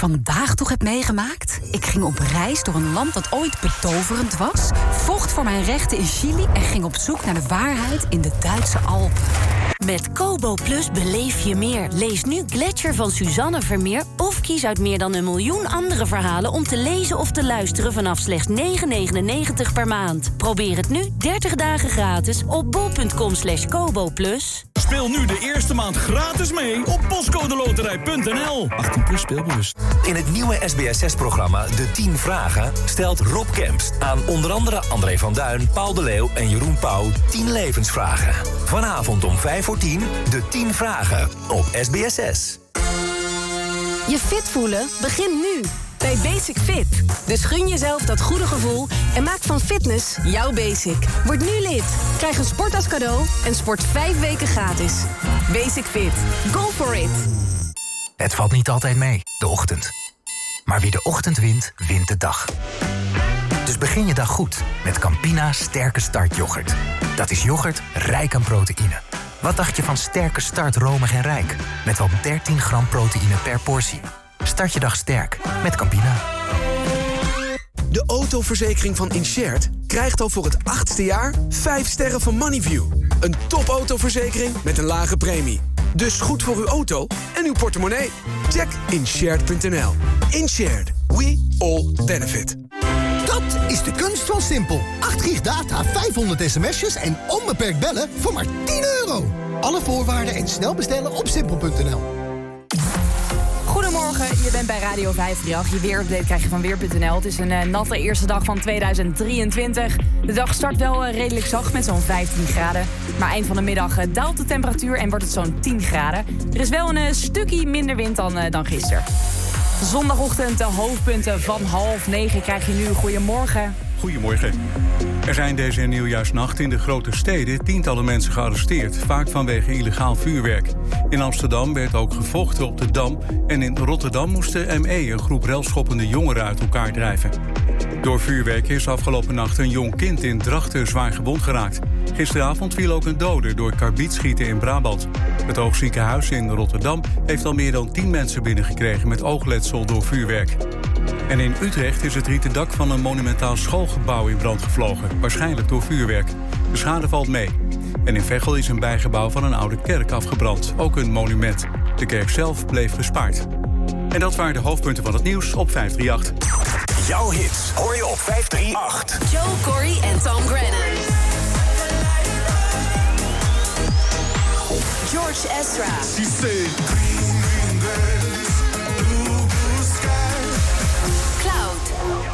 Vandaag toch heb meegemaakt? Ik ging op reis door een land dat ooit betoverend was, vocht voor mijn rechten in Chili en ging op zoek naar de waarheid in de Duitse Alpen. Met Kobo Plus beleef je meer. Lees nu Gletscher van Suzanne Vermeer... of kies uit meer dan een miljoen andere verhalen... om te lezen of te luisteren vanaf slechts 9,99 per maand. Probeer het nu 30 dagen gratis op bol.com slash kobo plus. Speel nu de eerste maand gratis mee op postcodeloterij.nl. 18 plus speelbewust. In het nieuwe SBS6-programma De 10 Vragen stelt Rob Kemps aan onder andere André van Duin, Paul de Leeuw en Jeroen Pauw 10 levensvragen. Vanavond om 5 voor 10 De 10 Vragen op SBS6. Je fit voelen begint nu bij Basic Fit. Dus gun jezelf dat goede gevoel en maak van fitness jouw basic. Word nu lid. Krijg een sport als cadeau en sport vijf weken gratis. Basic Fit. Go for it. Het valt niet altijd mee, de ochtend. Maar wie de ochtend wint, wint de dag. Dus begin je dag goed met Campina Sterke Start yoghurt. Dat is yoghurt rijk aan proteïne. Wat dacht je van Sterke Start romig en rijk? Met wel 13 gram proteïne per portie. Start je dag sterk met Campina. De autoverzekering van Inshared krijgt al voor het achtste jaar 5 sterren van Moneyview. Een topautoverzekering met een lage premie. Dus goed voor uw auto en uw portemonnee. Check inshared.nl. Inshared. We all benefit. Dat is de kunst van Simpel. 8 gig data, 500 sms'jes en onbeperkt bellen voor maar 10 euro. Alle voorwaarden en snel bestellen op simpel.nl. Goedemorgen, je bent bij Radio 538. Je weerupdate krijg je van Weer.nl. Het is een eh, natte eerste dag van 2023. De dag start wel eh, redelijk zacht met zo'n 15 graden. Maar eind van de middag eh, daalt de temperatuur en wordt het zo'n 10 graden. Er is wel een stukje minder wind dan, dan gisteren. Zondagochtend de hoofdpunten van half negen krijg je nu. Goedemorgen. Goedemorgen. Er zijn deze nieuwjaarsnacht in de grote steden tientallen mensen gearresteerd, vaak vanwege illegaal vuurwerk. In Amsterdam werd ook gevochten op de Dam en in Rotterdam moest de ME een groep relschoppende jongeren uit elkaar drijven. Door vuurwerk is afgelopen nacht een jong kind in Drachten zwaar gewond geraakt. Gisteravond viel ook een dode door karbietschieten in Brabant. Het oogziekenhuis in Rotterdam heeft al meer dan 10 mensen binnengekregen met oogletsel door vuurwerk. En in Utrecht is het rieten dak van een monumentaal schoolgebouw in brand gevlogen, waarschijnlijk door vuurwerk. De schade valt mee. En in Veghel is een bijgebouw van een oude kerk afgebrand, ook een monument. De kerk zelf bleef gespaard. En dat waren de hoofdpunten van het nieuws op 538. Jouw hits hoor je op 538. Joe, Corey en Tom Grennan. George Ezra.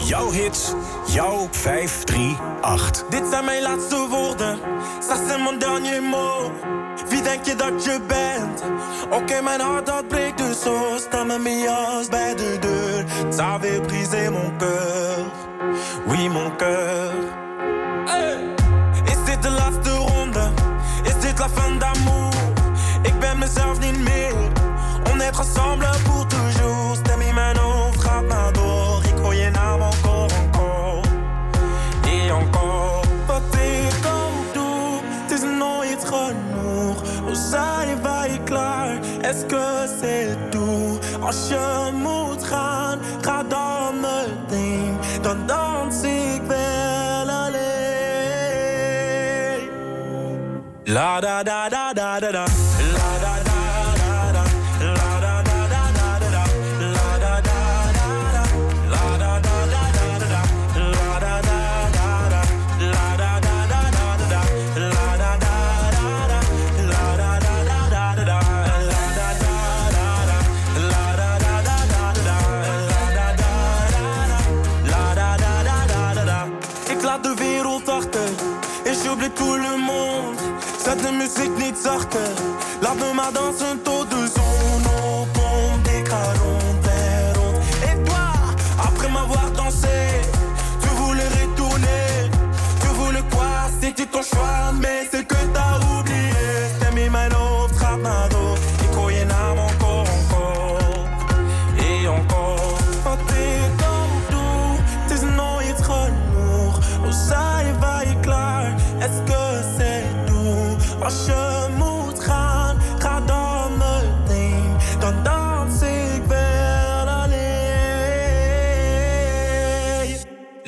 Jouw hits, jouw 538. Dit zijn mijn laatste woorden, ça c'est mon dernier mot. Wie denk je dat je bent? Oké, mijn hart dat breekt dus zo. Sta met mijn jas bij de deur. Ça veut briser mon cœur, oui mon cœur. Is dit de laatste ronde? Is dit la fin d'amour? Ik ben mezelf niet meer. On est ensemble Est-ce que c'est tout? Als je moet gaan, ga dan meteen. Dan dans ik wel alleen. La da da da da da da. dans un taux de son Nos pommes des rondes Et toi, après m'avoir dansé Tu voulais retourner. Tu voulais quoi? C'était ton choix mais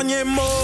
dernier mot.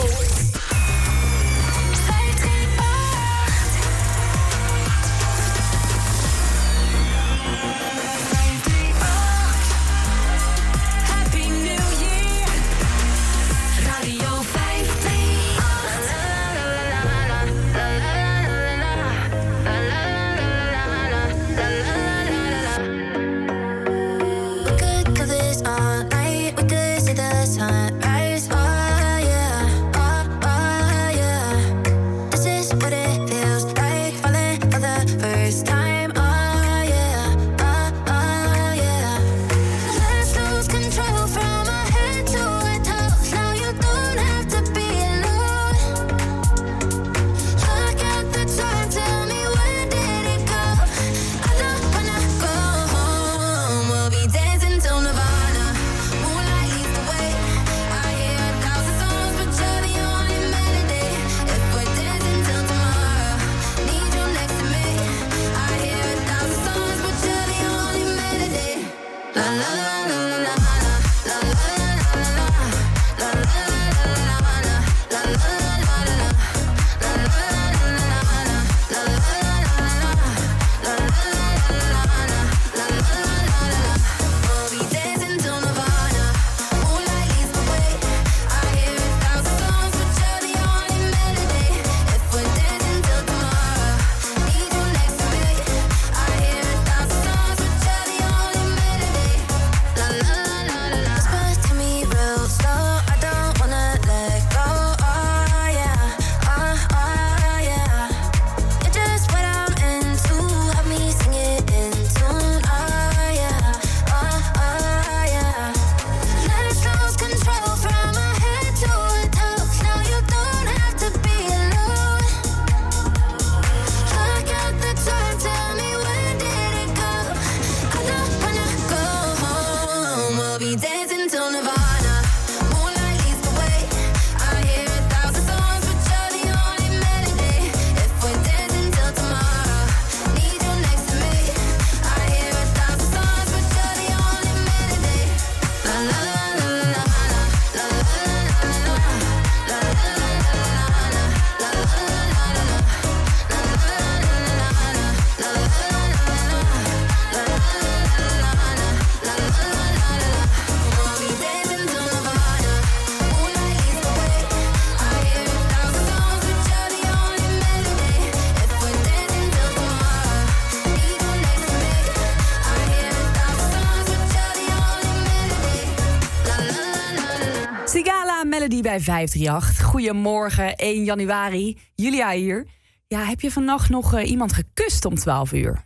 538. Goedemorgen, 1 januari. Julia hier. Ja, heb je vannacht nog eh, iemand gekust om 12 uur? Nou,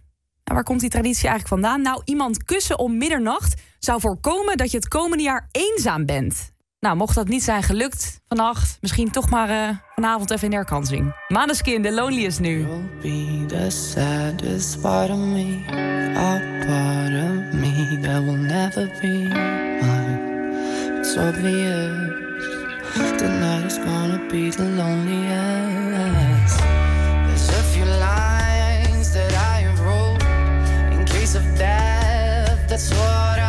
waar komt die traditie eigenlijk vandaan? Nou, iemand kussen om middernacht zou voorkomen dat je het komende jaar eenzaam bent. Nou, mocht dat niet zijn gelukt vannacht, misschien toch maar eh, vanavond even in herkansing. Maneskin, The is nu. Be the saddest part of me, of me that will never be Tonight is gonna be the loneliest. There's a few lines that I wrote in case of death. That's what.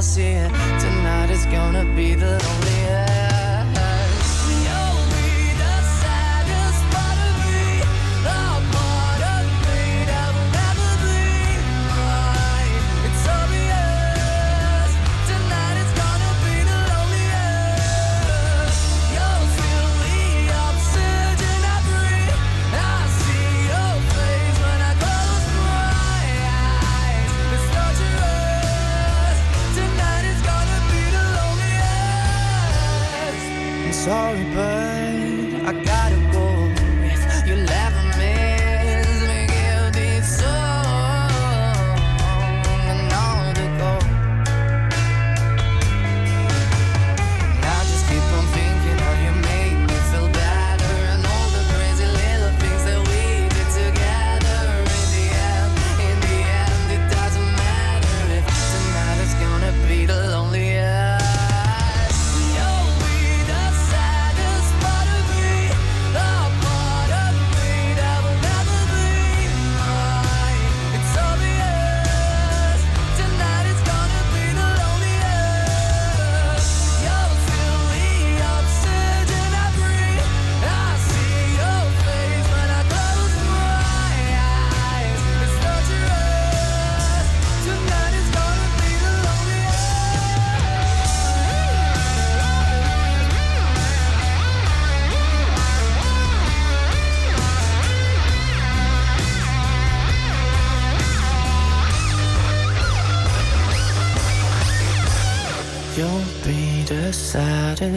See. Tonight is gonna be the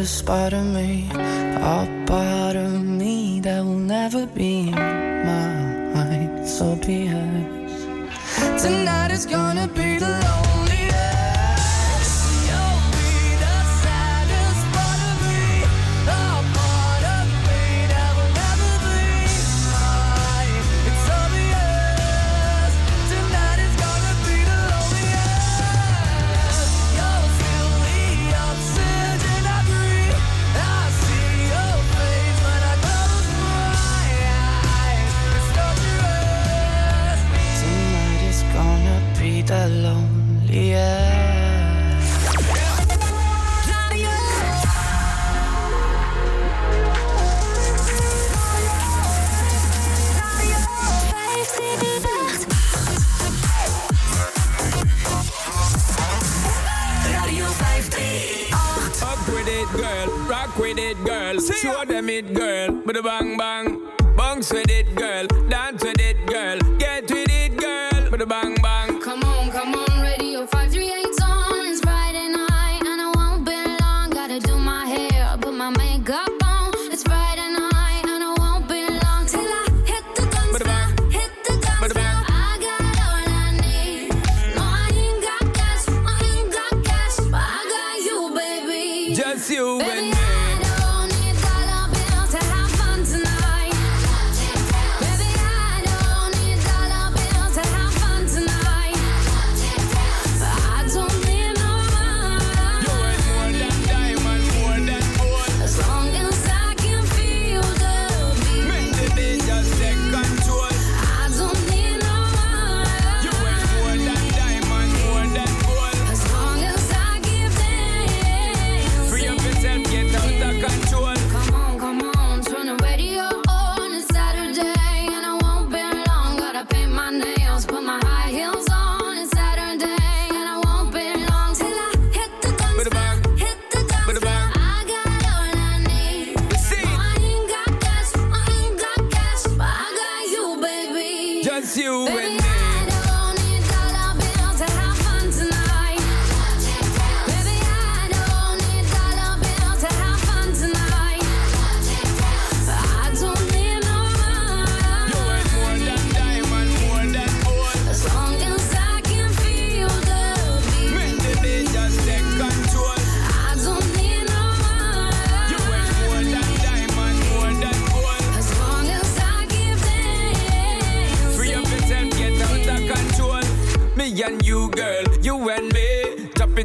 the spot of me.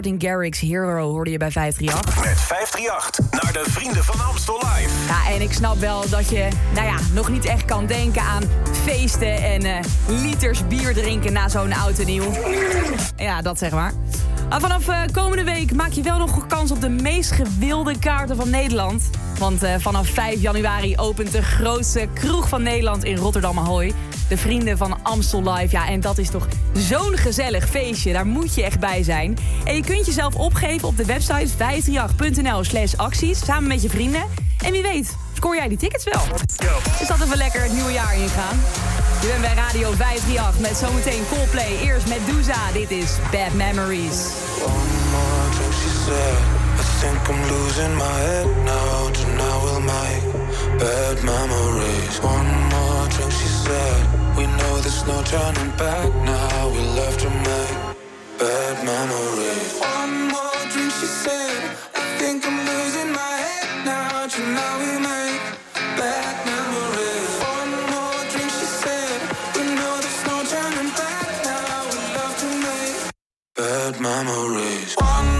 Martin Garrix Hero hoorde je bij 538. Met 538 naar de Vrienden van Amstel Live. Ja, en ik snap wel dat je nou ja, nog niet echt kan denken aan feesten en eh, liters bier drinken na zo'n auto nieuw. Ja, dat zeg maar. Maar vanaf eh, komende week maak je wel nog kans op de meest gewilde kaarten van Nederland. Want eh, vanaf 5 januari opent de grootste kroeg van Nederland in Rotterdam Ahoy de vrienden van Amstel Live. Ja, en dat is toch zo'n gezellig feestje. Daar moet je echt bij zijn. En je kunt jezelf opgeven op de website 538.nl slash acties. Samen met je vrienden. En wie weet, scoor jij die tickets wel. Is dat even lekker het nieuwe jaar ingaan? Je bent bij Radio 538 met zometeen Coldplay. Eerst met Doza. Dit is Bad Memories. I think I'm losing my head now. Tonight will my bad memories. One more drink, she said. We know there's no turning back now. We love to make bad memories. One more drink, she said. I think I'm losing my head now. You know we make bad memories. One more drink, she said. We know there's no turning back now. We love to make bad memories. One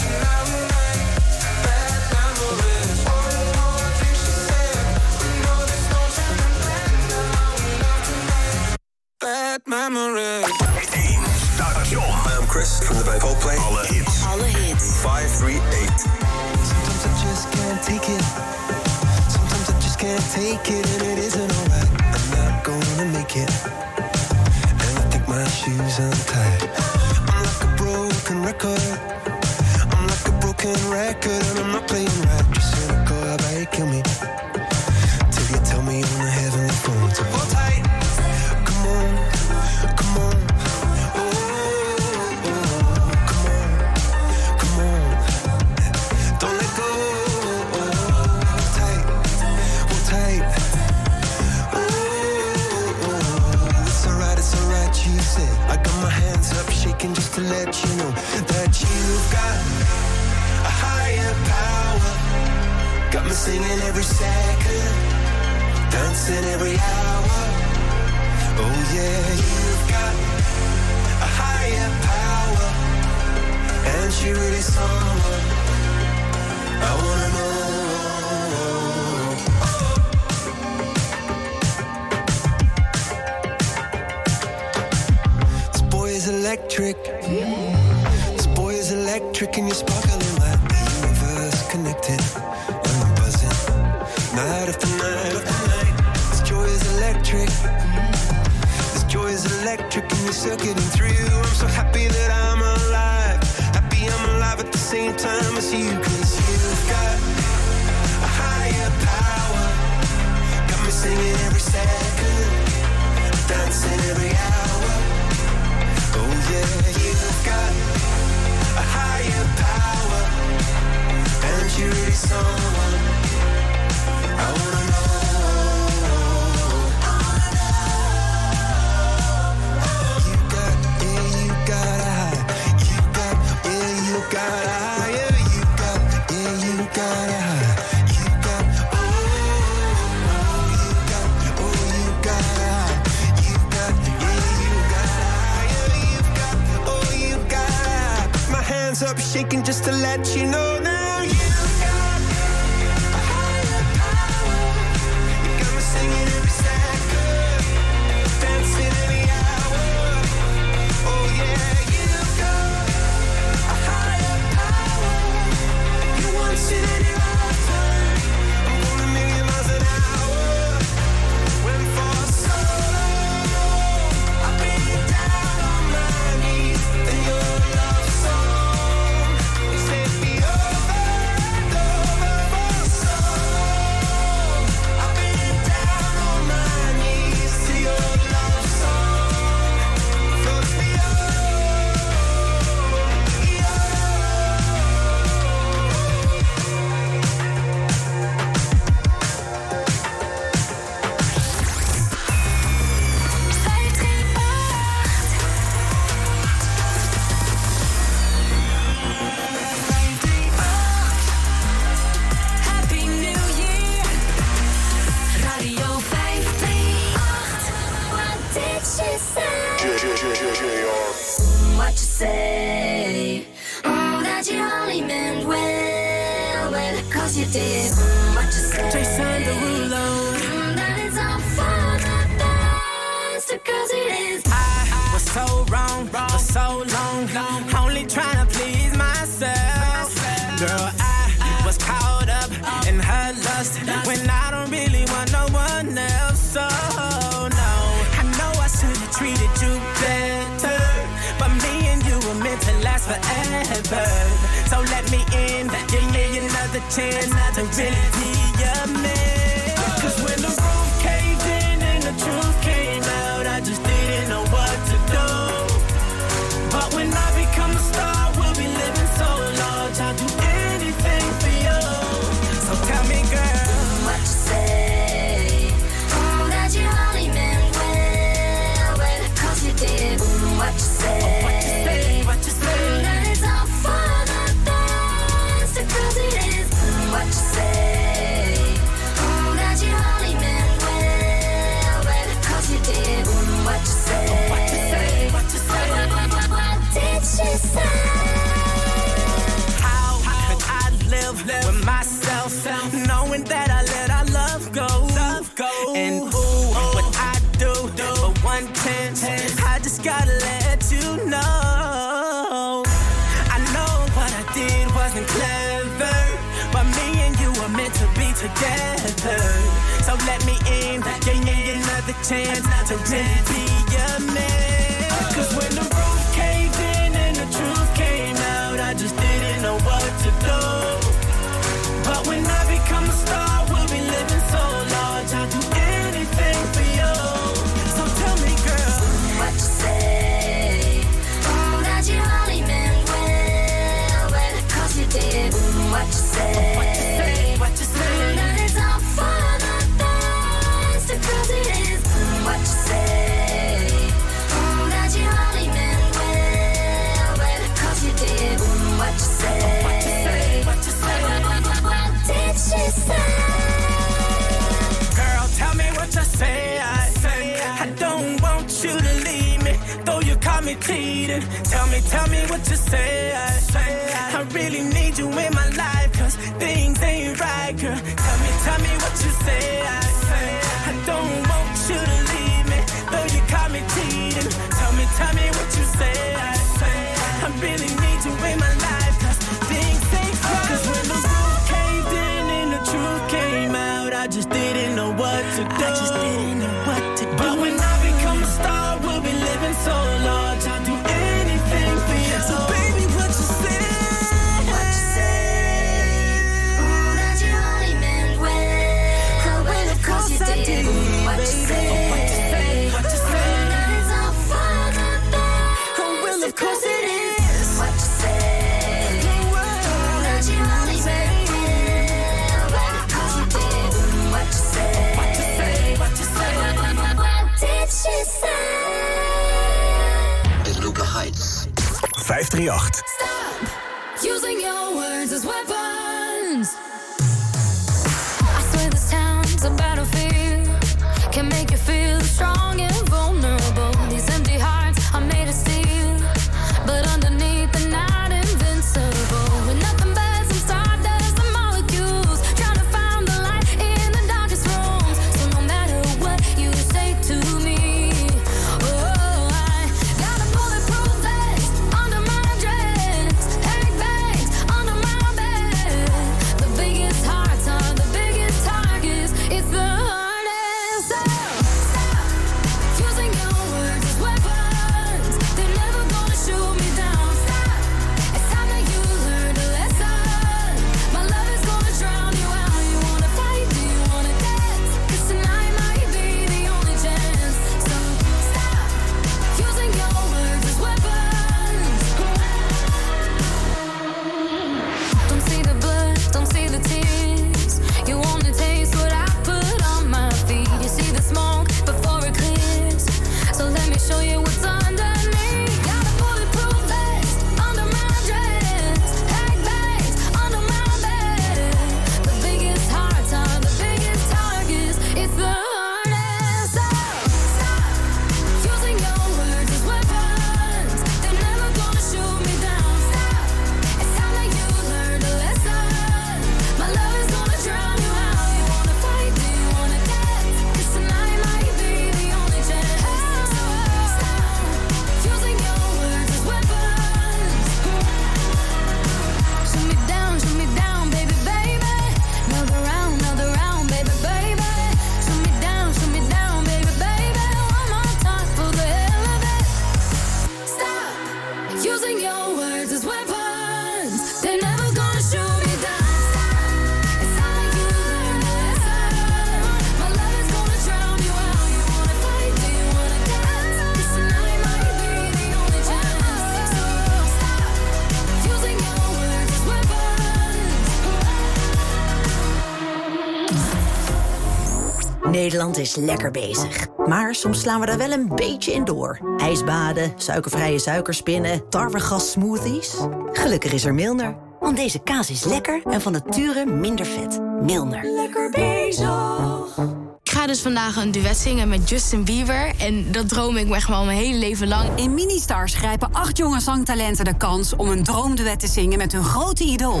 Nederland is lekker bezig. Maar soms slaan we daar wel een beetje in door. Ijsbaden, suikervrije suikerspinnen, tarwegas smoothies. Gelukkig is er Milner. Want deze kaas is lekker en van nature minder vet. Milner. Lekker bezig. Ik ga dus vandaag een duet zingen met Justin Bieber. En dat droom ik me echt wel mijn hele leven lang. In Ministars grijpen acht jonge zangtalenten de kans om een droomduet te zingen met hun grote idool.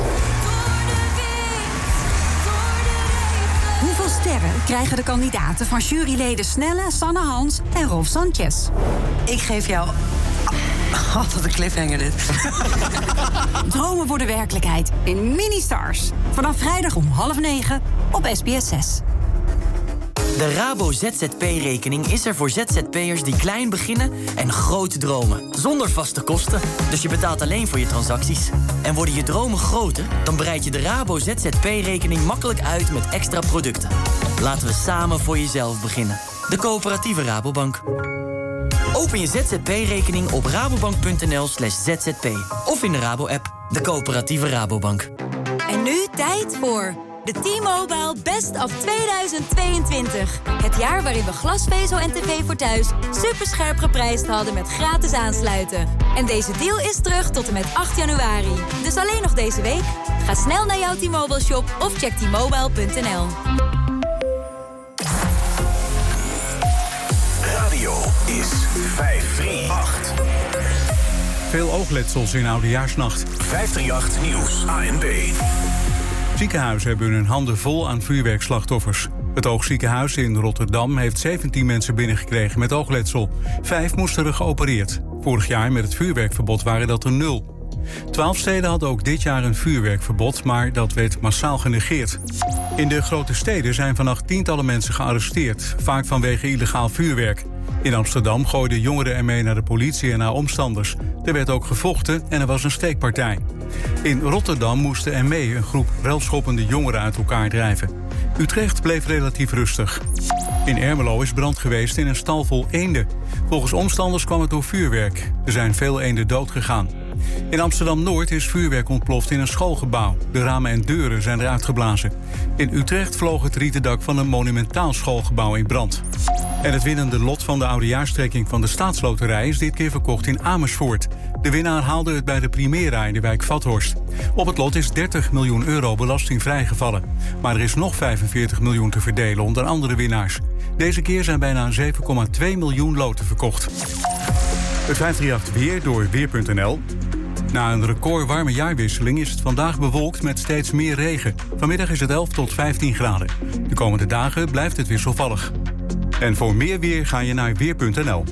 Sterren krijgen de kandidaten van juryleden Snelle, Sanne Hans en Rolf Sanchez? Ik geef jou... Oh, *laughs* wat een cliffhanger dit. *laughs* Dromen worden werkelijkheid in Ministars. Vanaf vrijdag om half negen op SBS 6. De Rabo ZZP-rekening is er voor ZZP'ers die klein beginnen en groot dromen. Zonder vaste kosten, dus je betaalt alleen voor je transacties. En worden je dromen groter, dan breid je de Rabo ZZP-rekening makkelijk uit met extra producten. Laten we samen voor jezelf beginnen. De coöperatieve Rabobank. Open je ZZP-rekening op rabobank.nl slash zzp. Of in de Rabo-app. De coöperatieve Rabobank. En nu tijd voor de T-Mobile Best of 2022. Het jaar waarin we glasvezel en tv voor thuis superscherp geprijsd hadden met gratis aansluiten. En deze deal is terug tot en met 8 januari. Dus alleen nog deze week. Ga snel naar jouw T-Mobile shop of check t-mobile.nl. Radio is 538. Veel oogletsels in oudejaarsnacht. 538 Nieuws, ANB. Ziekenhuizen hebben hun handen vol aan vuurwerkslachtoffers. Het Oogziekenhuis in Rotterdam heeft 17 mensen binnengekregen met oogletsel. Vijf moesten er geopereerd. Vorig jaar met het vuurwerkverbod waren dat er nul. Twaalf steden hadden ook dit jaar een vuurwerkverbod, maar dat werd massaal genegeerd. In de grote steden zijn vannacht tientallen mensen gearresteerd, vaak vanwege illegaal vuurwerk. In Amsterdam gooiden jongeren ermee naar de politie en naar omstanders. Er werd ook gevochten en er was een steekpartij. In Rotterdam moesten er mee een groep relschoppende jongeren uit elkaar drijven. Utrecht bleef relatief rustig. In Ermelo is brand geweest in een stal vol eenden. Volgens omstanders kwam het door vuurwerk. Er zijn veel eenden doodgegaan. In Amsterdam-Noord is vuurwerk ontploft in een schoolgebouw. De ramen en deuren zijn eruit geblazen. In Utrecht vloog het rieten dak van een monumentaal schoolgebouw in brand. En het winnende lot van de oudejaarstrekking van de staatsloterij... is dit keer verkocht in Amersfoort. De winnaar haalde het bij de Primera in de wijk Vathorst. Op het lot is 30 miljoen euro belasting vrijgevallen. Maar er is nog 45 miljoen te verdelen onder andere winnaars. Deze keer zijn bijna 7,2 miljoen loten verkocht. Het 538 weer door Weer.nl. Na een record warme jaarwisseling is het vandaag bewolkt met steeds meer regen. Vanmiddag is het 11 tot 15 graden. De komende dagen blijft het wisselvallig. En voor meer weer ga je naar Weer.nl.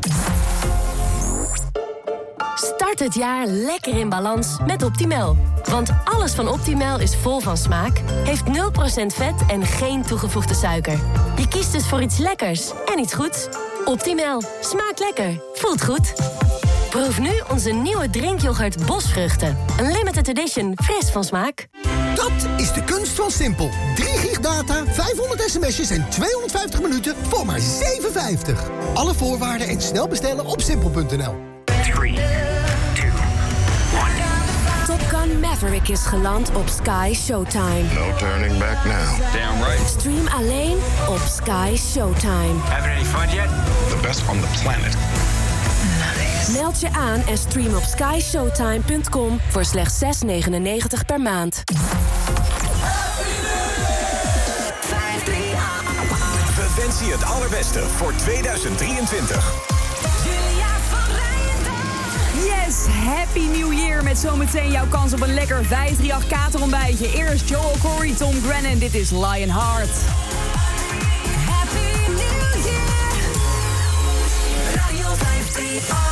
Start het jaar lekker in balans met Optimal. Want alles van Optimal is vol van smaak, heeft 0% vet en geen toegevoegde suiker. Je kiest dus voor iets lekkers en iets goeds. Optimal. Smaakt lekker. Voelt goed. Proef nu onze nieuwe drinkyoghurt Bosvruchten. Een limited edition, fris van smaak. Dat is de kunst van Simpel. 3 gig data, 500 sms'jes en 250 minuten voor maar 7,50. Alle voorwaarden en snel bestellen op simpel.nl. Top Gun Maverick is geland op Sky Showtime. No turning back now. Damn right. Stream alleen op Sky Showtime. Having any fun yet? The best on the planet. Meld je aan en stream op skyshowtime.com voor slechts 6,99 per maand. We wensen je het allerbeste voor 2023. Happy New Year met zometeen jouw kans op een lekker 538 katerontbijtje. Eerst Joel Corey, Tom Grennan, dit is Lionheart. Happy New Year. Radio 538.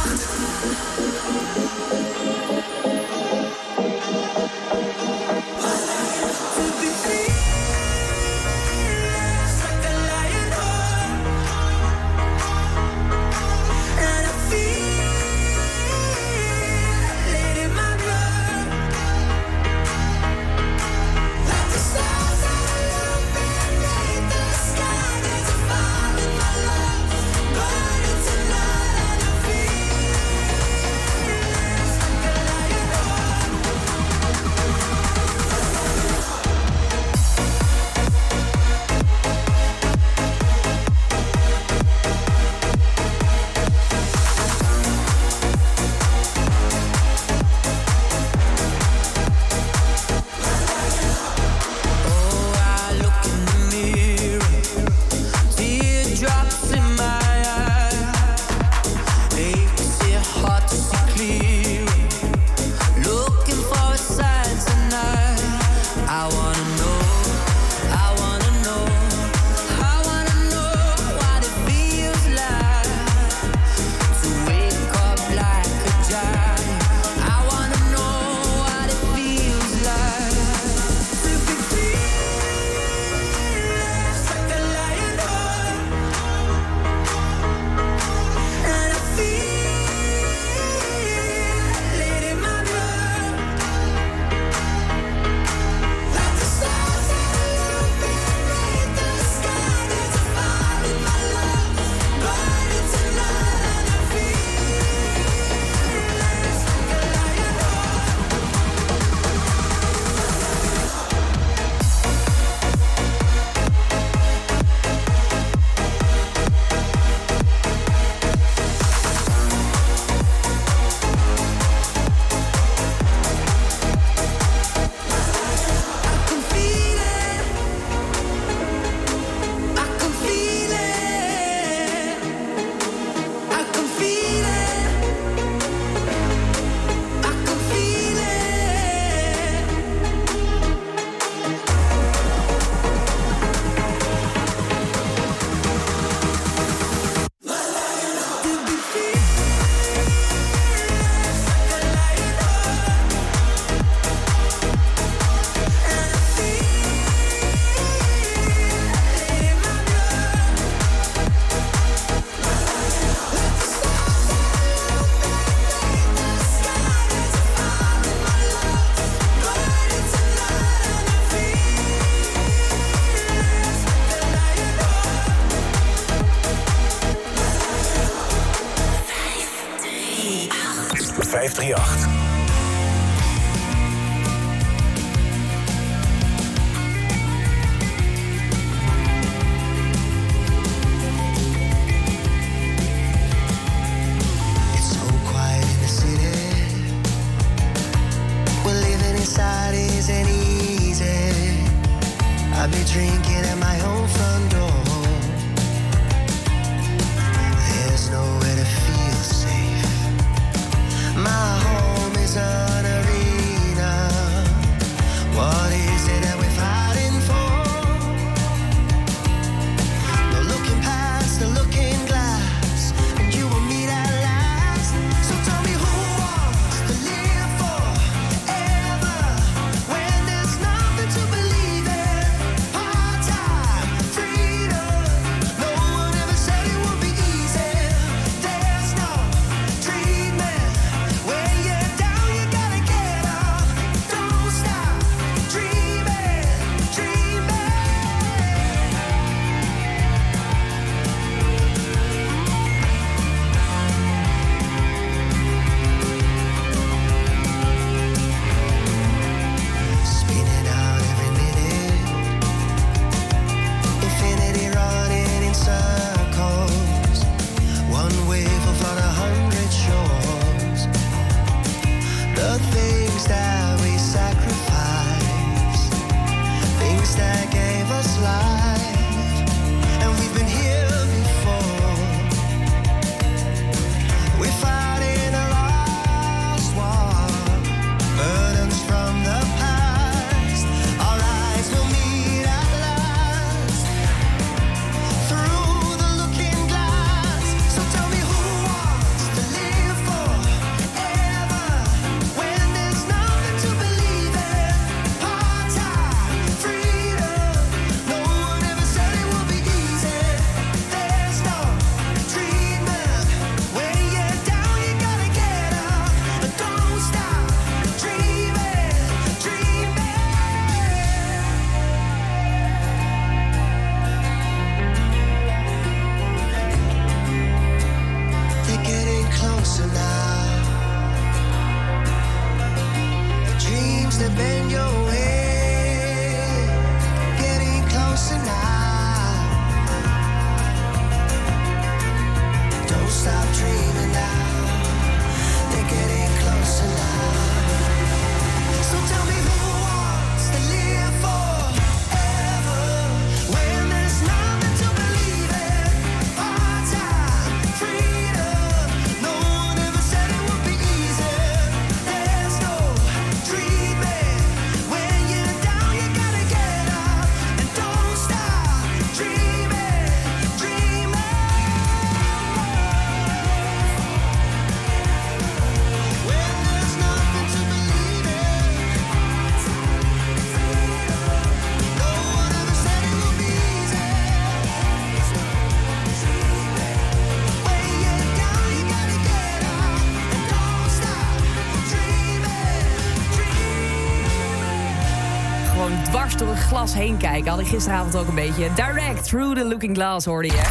Heen kijken. Had ik gisteravond ook een beetje. Direct through the looking glass hoorde je.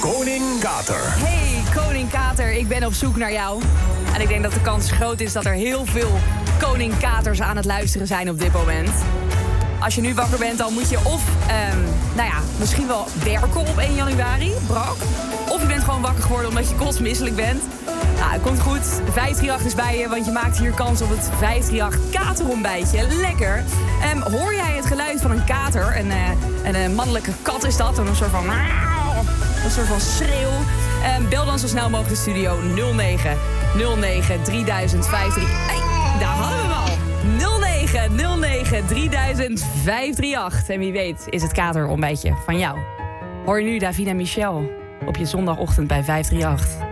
Koning Kater. Hey, Koning Kater, ik ben op zoek naar jou. En ik denk dat de kans groot is dat er heel veel Koning Katers aan het luisteren zijn op dit moment. Als je nu wakker bent, dan moet je of, ehm, nou ja, misschien wel werken op 1 januari, brak. Of je bent gewoon wakker geworden omdat je kotsmisselijk bent. Komt goed. 538 is bij je, want je maakt hier kans op het 538 katerontbijtje. Lekker. Ehm, hoor jij het geluid van een kater? Een, eh, een, eh, mannelijke kat is dat. En een soort van... Een soort van schreeuw. Ehm, bel dan zo snel mogelijk de studio 09 09 3053. Hey, daar hadden we hem al. 09 09 3053. En wie weet is het katerontbijtje van jou. Hoor je nu Davina Michel op je zondagochtend bij 538.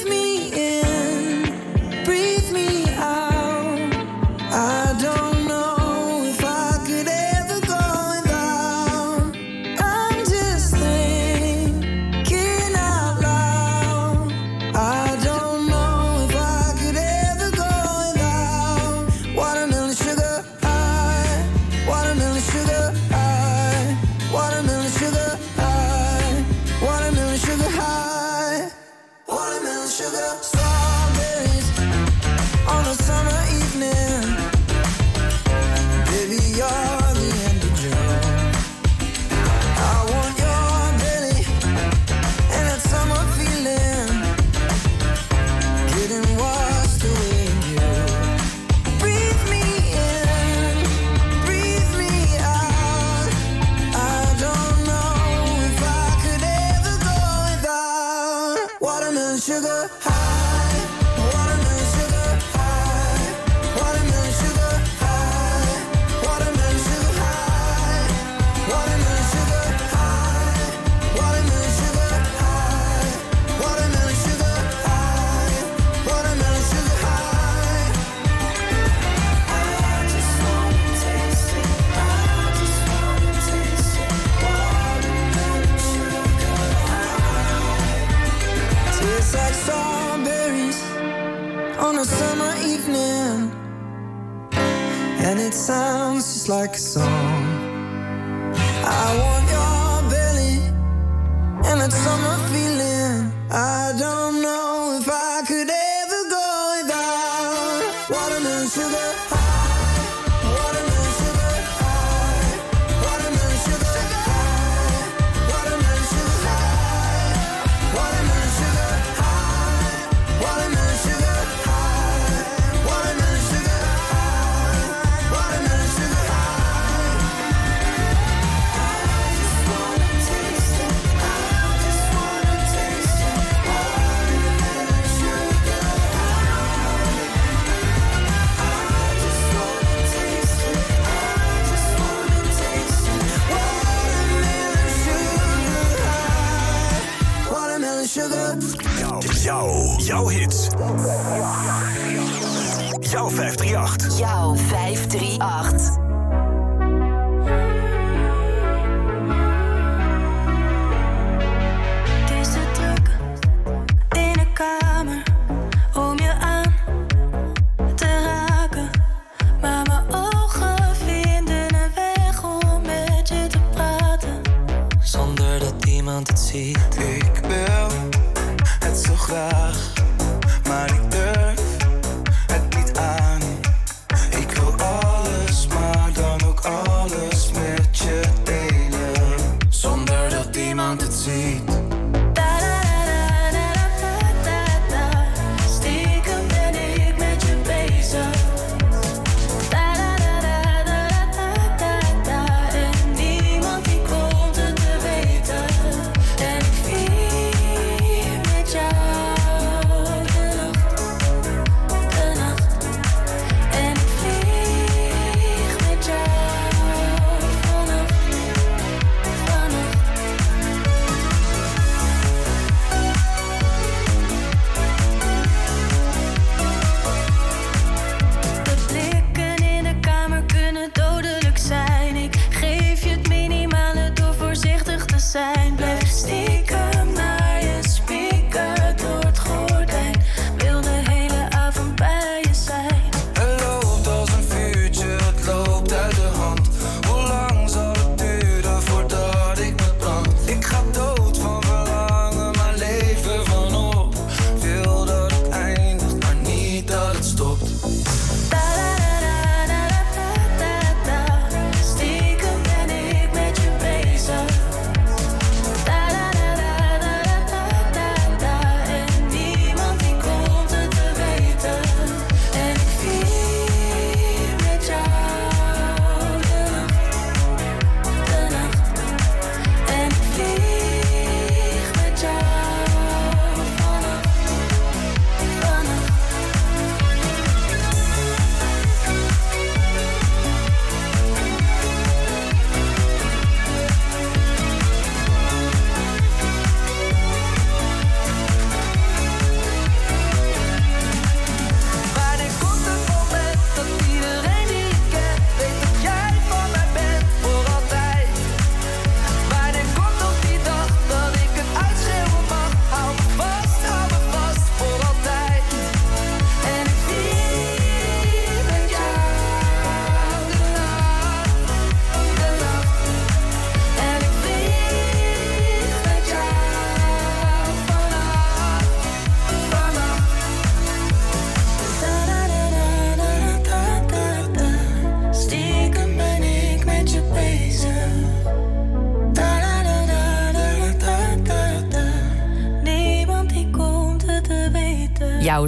Jouw, jou jouw hits. Jouw 538. Jouw 538. Het is te druk in de kamer om je aan te raken. Maar mijn ogen vinden een weg om met je te praten. Zonder dat iemand het ziet graag,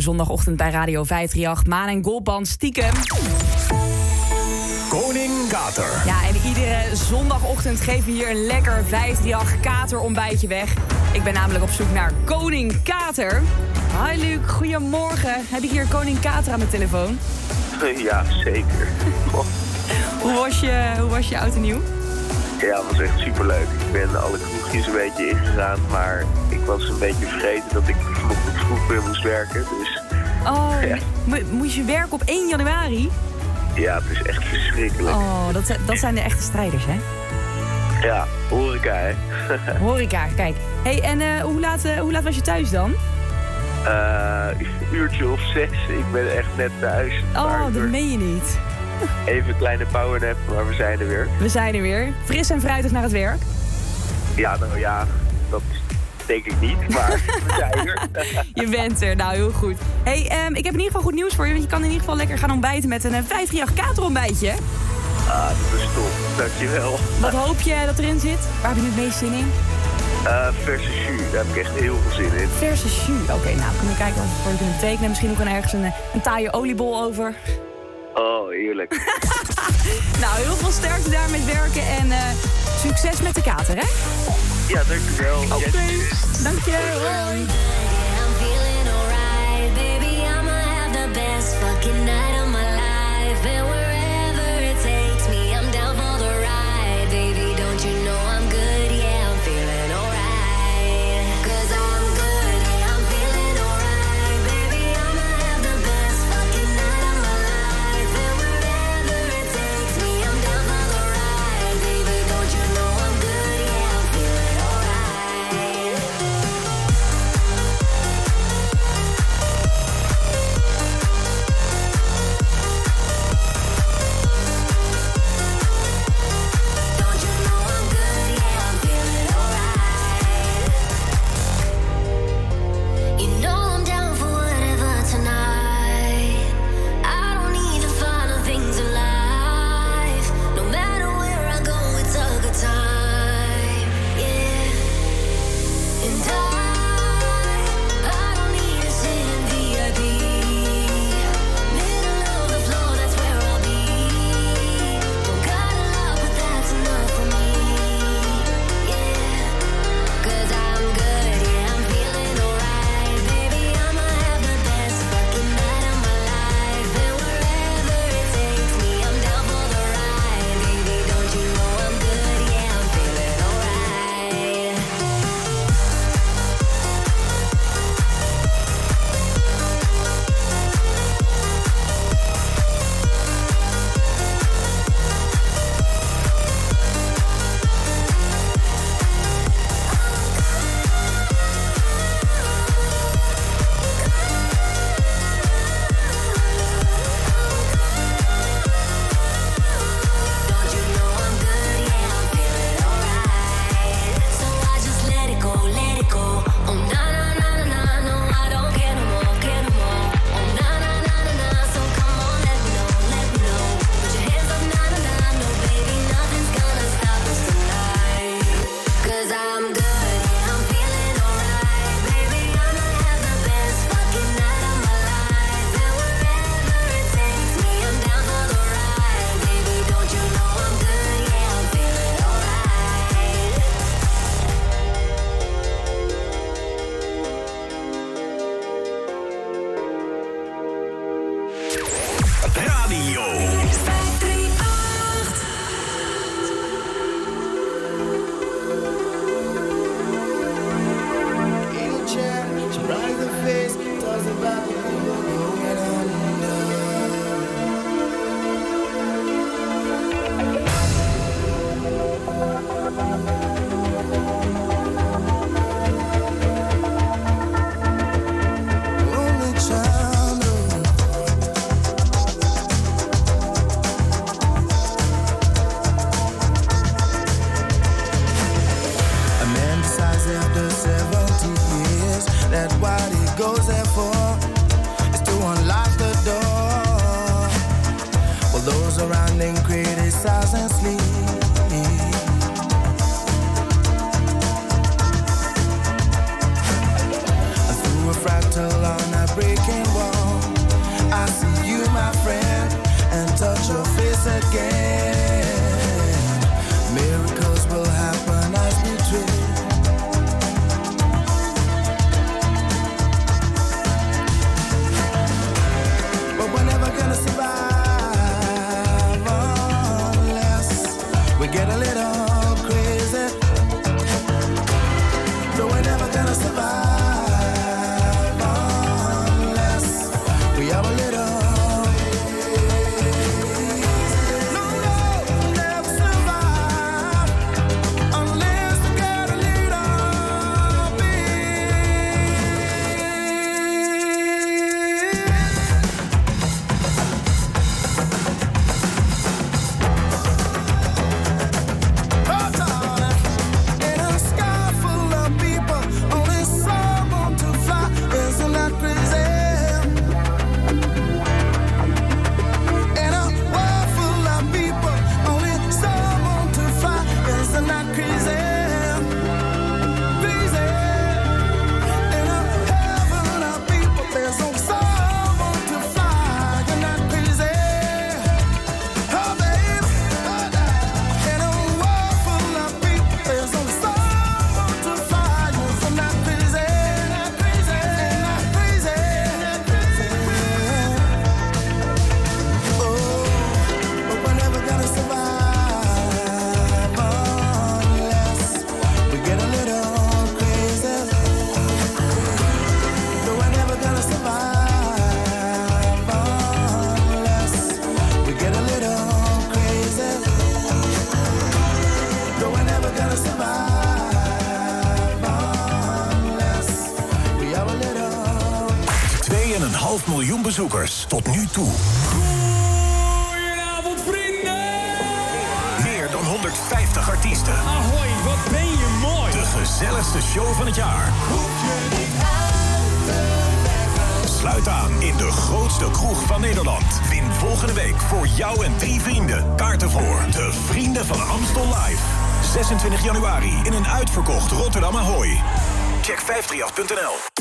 zondagochtend bij Radio 538. Maan en Goldband stiekem. Koning Kater. Ja, en iedere zondagochtend geven we hier een lekker 538 katerontbijtje weg. Ik ben namelijk op zoek naar Koning Kater. Hi Luc, goedemorgen. Heb ik hier Koning Kater aan mijn telefoon? *laughs* Ja, zeker. *laughs* Hoe was je, hoe was je oud en nieuw? Ja, het was echt superleuk. Ik ben alle kroegjes een beetje ingegaan, maar ik was een beetje vergeten dat ik vroeg moest werken. Dus Oh, Ja. mo- moest je werken op 1 januari? ja, het is echt verschrikkelijk. Oh, dat, zijn- dat zijn de echte strijders, hè? Ja, horeca hè. *laughs* Horeca, kijk. hey, en eh, hoe, laat, eh, hoe laat was je thuis dan? Eh, een uurtje of zes. Ik ben echt net thuis. Oh, dat meen je niet. Even een kleine powernap, maar we zijn er weer. We zijn er weer. Fris en fruitig naar het werk. Ja, nou ja, denk ik niet, maar *laughs* we zijn er. Je bent er, nou heel goed. hey, ehm, ik heb in ieder geval goed nieuws voor je. Want je kan in ieder geval lekker gaan ontbijten met een eh, 538 katerontbijtje. Ah, dat is top. Dankjewel. Wat hoop je dat erin zit? Waar heb je het meest zin in? Eh verse jus, daar heb ik echt heel veel zin in. Verse jus. Oké, nou, kunnen we kijken wat we voor je kunnen betekenen. Misschien ook een ergens een, eh, een taaie oliebol over. Oh, heerlijk. *laughs* Nou, heel veel sterkte daar met werken en eh, succes met de kater, hè? Ja, dankjewel. Oké, je. Hoi. Bezoekers tot nu toe. Goedenavond, vrienden! Meer dan 150 artiesten. Ahoy, wat ben je mooi! De gezelligste show van het jaar. Sluit aan in de grootste kroeg van Nederland. Win volgende week voor jou en drie vrienden kaarten voor de Vrienden van Amstel Live. 26 januari in een uitverkocht Rotterdam Ahoy. Check 538.nl.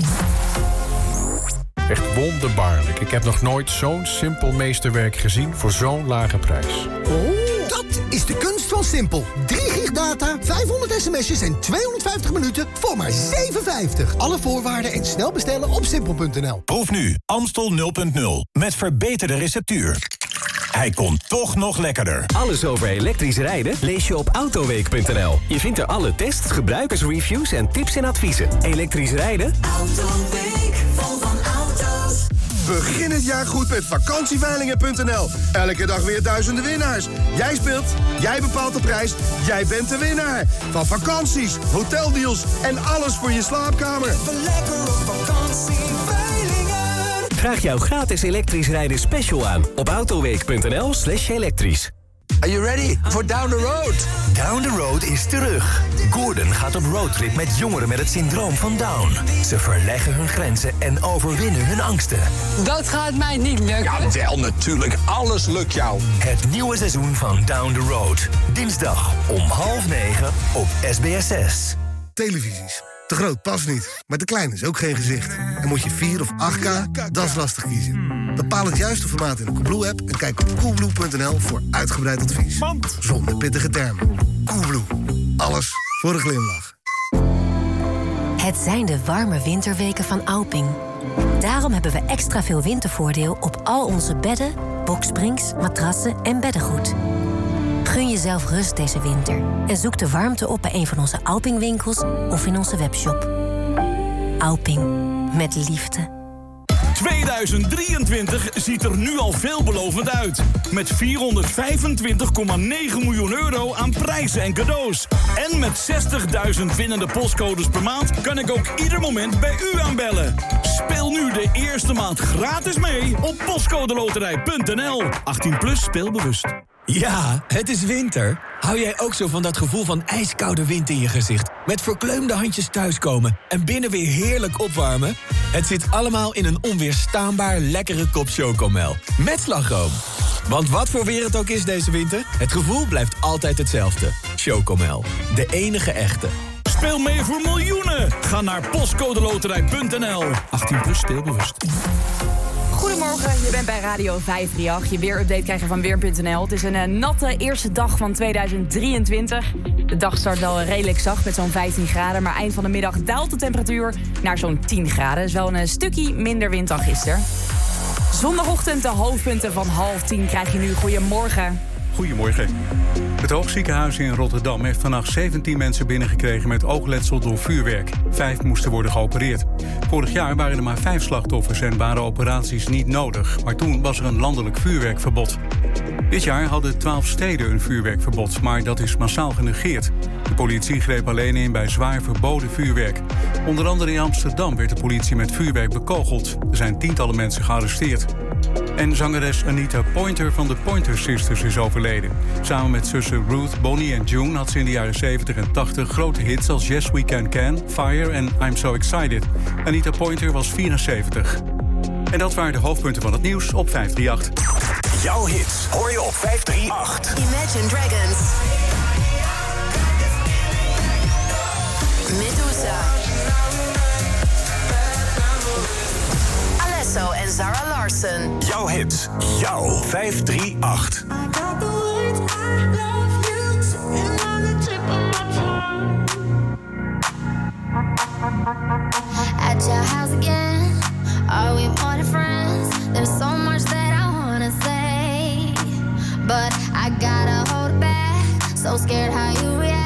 Echt wonderbaarlijk. Ik heb nog nooit zo'n simpel meesterwerk gezien voor zo'n lage prijs. Dat is de kunst van Simpel. 3 gig data, 500 sms'jes en 250 minuten voor maar 7,50. Alle voorwaarden en snel bestellen op simpel.nl. Proef nu Amstel 0.0 met verbeterde receptuur. Hij komt toch nog lekkerder. Alles over elektrisch rijden lees je op autoweek.nl. Je vindt er alle tests, gebruikersreviews en tips en adviezen. Elektrisch rijden? Autoweek. Begin het jaar goed met vakantieveilingen.nl. Elke dag weer duizenden winnaars. Jij speelt, jij bepaalt de prijs, jij bent de winnaar. Van vakanties, hoteldeals en alles voor je slaapkamer. Lekker op vakantie, veilingen. Vraag jouw gratis elektrisch rijden special aan op autoweek.nl slash elektrisch. Are you ready for Down the Road? Down the Road is terug. Gordon gaat op roadtrip met jongeren met het syndroom van Down. Ze verleggen hun grenzen en overwinnen hun angsten. Dat gaat mij niet lukken. Ja, wel natuurlijk. Alles lukt jou. Het nieuwe seizoen van Down the Road. Dinsdag om half negen op SBS6. Televisies. Te groot past niet, maar te klein is ook geen gezicht. En moet je 4 of 8K, dat is lastig kiezen. Bepaal het juiste formaat in de Coolblue-app... en kijk op coolblue.nl voor uitgebreid advies. Zonder pittige termen. Coolblue. Alles voor een glimlach. Het zijn de warme winterweken van Alping. Daarom hebben we extra veel wintervoordeel op al onze bedden, boksprings, matrassen en beddengoed. Gun jezelf rust deze winter en zoek de warmte op bij een van onze Alping-winkels of in onze webshop. Alping, met liefde. 2023 ziet er nu al veelbelovend uit. Met 425,9 miljoen euro aan prijzen en cadeaus. En met 60.000 winnende postcodes per maand kan ik ook ieder moment bij u aanbellen. Speel nu de eerste maand gratis mee op postcodeloterij.nl. 18 plus speelbewust. Ja, het is winter. Hou jij ook zo van dat gevoel van ijskoude wind in je gezicht? Met verkleumde handjes thuiskomen en binnen weer heerlijk opwarmen? Het zit allemaal in een onweerstaanbaar lekkere kop chocomel. Met slagroom. Want wat voor weer het ook is deze winter, het gevoel blijft altijd hetzelfde. Chocomel. De enige echte. Speel mee voor miljoenen. Ga naar postcodeloterij.nl. 18 plus speelbewust. Goedemorgen, je bent bij Radio 538. Je weerupdate krijg je van Weer.nl. Het is een eh, natte eerste dag van 2023. De dag start wel redelijk zacht met zo'n 15 graden... maar eind van de middag daalt de temperatuur naar zo'n 10 graden. Dat is wel een eh, stukje minder wind dan gisteren. Zondagochtend de hoofdpunten van half 10 krijg je nu. Goedemorgen. Goedemorgen. Het Hoogziekenhuis in Rotterdam heeft vannacht 17 mensen binnengekregen met oogletsel door vuurwerk. Vijf moesten worden geopereerd. Vorig jaar waren er maar vijf slachtoffers en waren operaties niet nodig. Maar toen was er een landelijk vuurwerkverbod. Dit jaar hadden 12 steden een vuurwerkverbod, maar dat is massaal genegeerd. De politie greep alleen in bij zwaar verboden vuurwerk. Onder andere in Amsterdam werd de politie met vuurwerk bekogeld. Er zijn tientallen mensen gearresteerd. En zangeres Anita Pointer van de Pointer Sisters is overleden. Samen met Ruth, Bonnie en June had ze in de jaren 70 en 80 grote hits als Yes We Can Can, Fire en I'm So Excited. Anita Pointer was 74. En dat waren de hoofdpunten van het nieuws op 538. Jouw hits hoor je op 538. Imagine Dragons. Medusa. Alesso en Zara Larson. Jouw hits, jouw 538. At your house again. Are we more than friends? There's so much that I wanna say, but I gotta hold back. So scared how you react.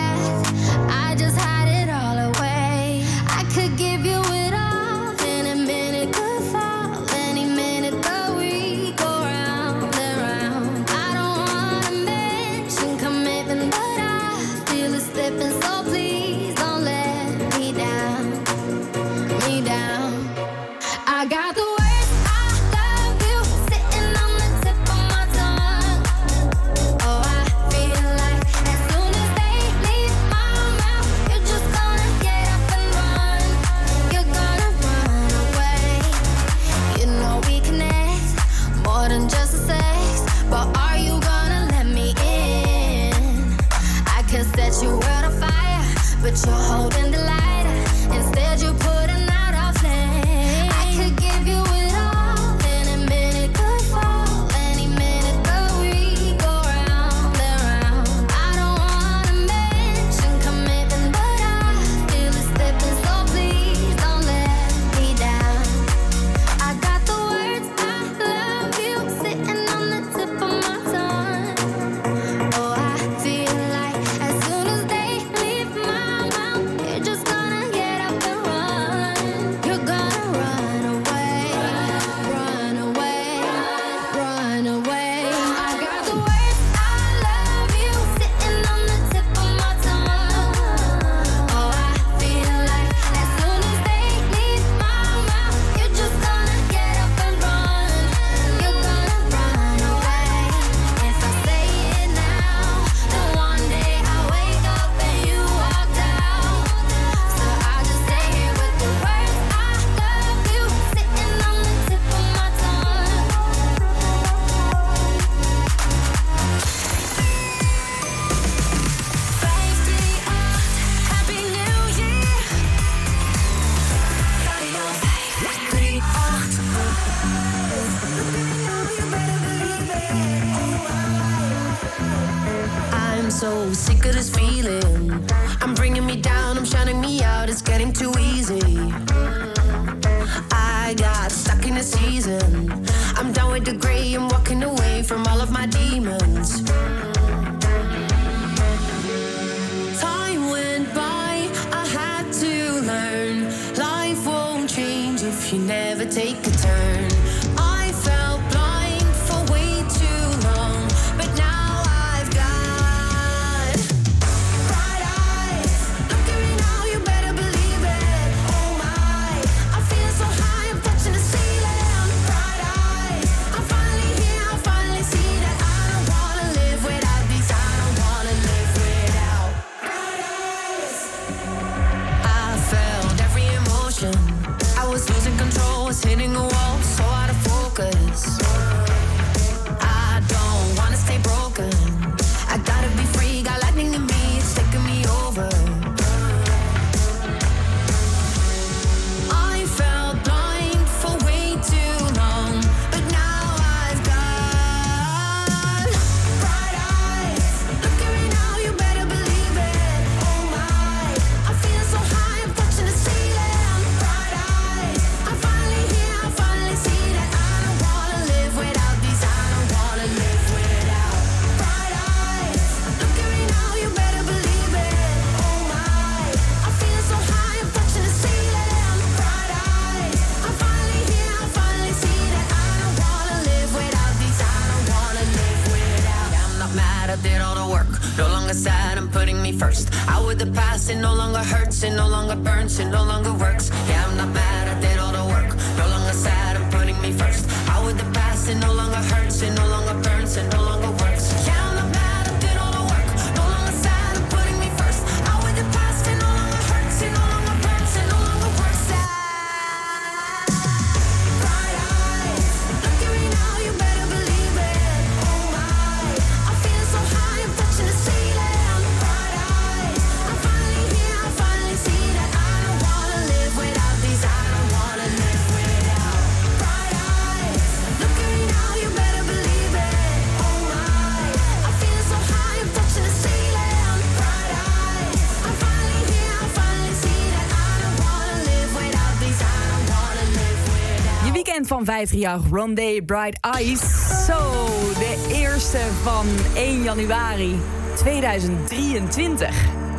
van 538 Rondé Bright Eyes. Zo, de eerste van 1 januari 2023.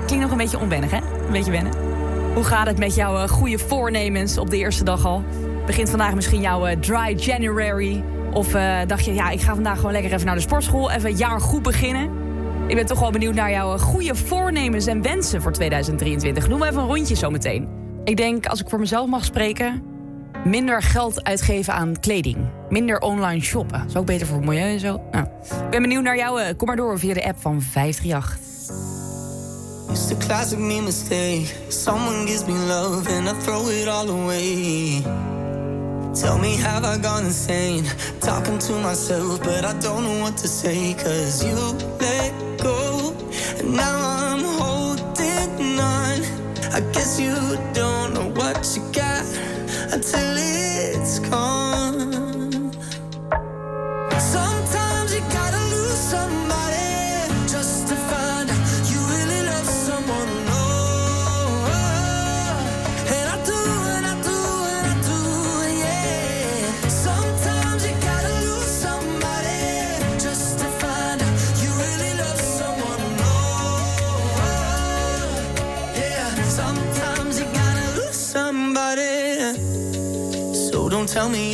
Klinkt nog een beetje onwennig, hè? Een beetje wennen. Hoe gaat het met jouw eh, goede voornemens op de eerste dag al? Begint vandaag misschien jouw eh, Dry January? Of eh, dacht je, ja, ik ga vandaag gewoon lekker even naar de sportschool, even een jaar goed beginnen? Ik ben toch wel benieuwd naar jouw goede voornemens en wensen voor 2023. Noem even een rondje zometeen. Ik denk, als ik voor mezelf mag spreken, Minder geld uitgeven aan kleding. Minder online shoppen. Dat is ook beter voor het milieu en zo. Nou, ik ben benieuwd naar jou. Eh, kom maar door via de app van 538. It's the classic me mistake. Someone gives me love and I throw it all away. Tell me, have I gone insane? Talking to myself, but I don't know what to say. Cause you let go, and now I'm holding on. I guess you don't. until it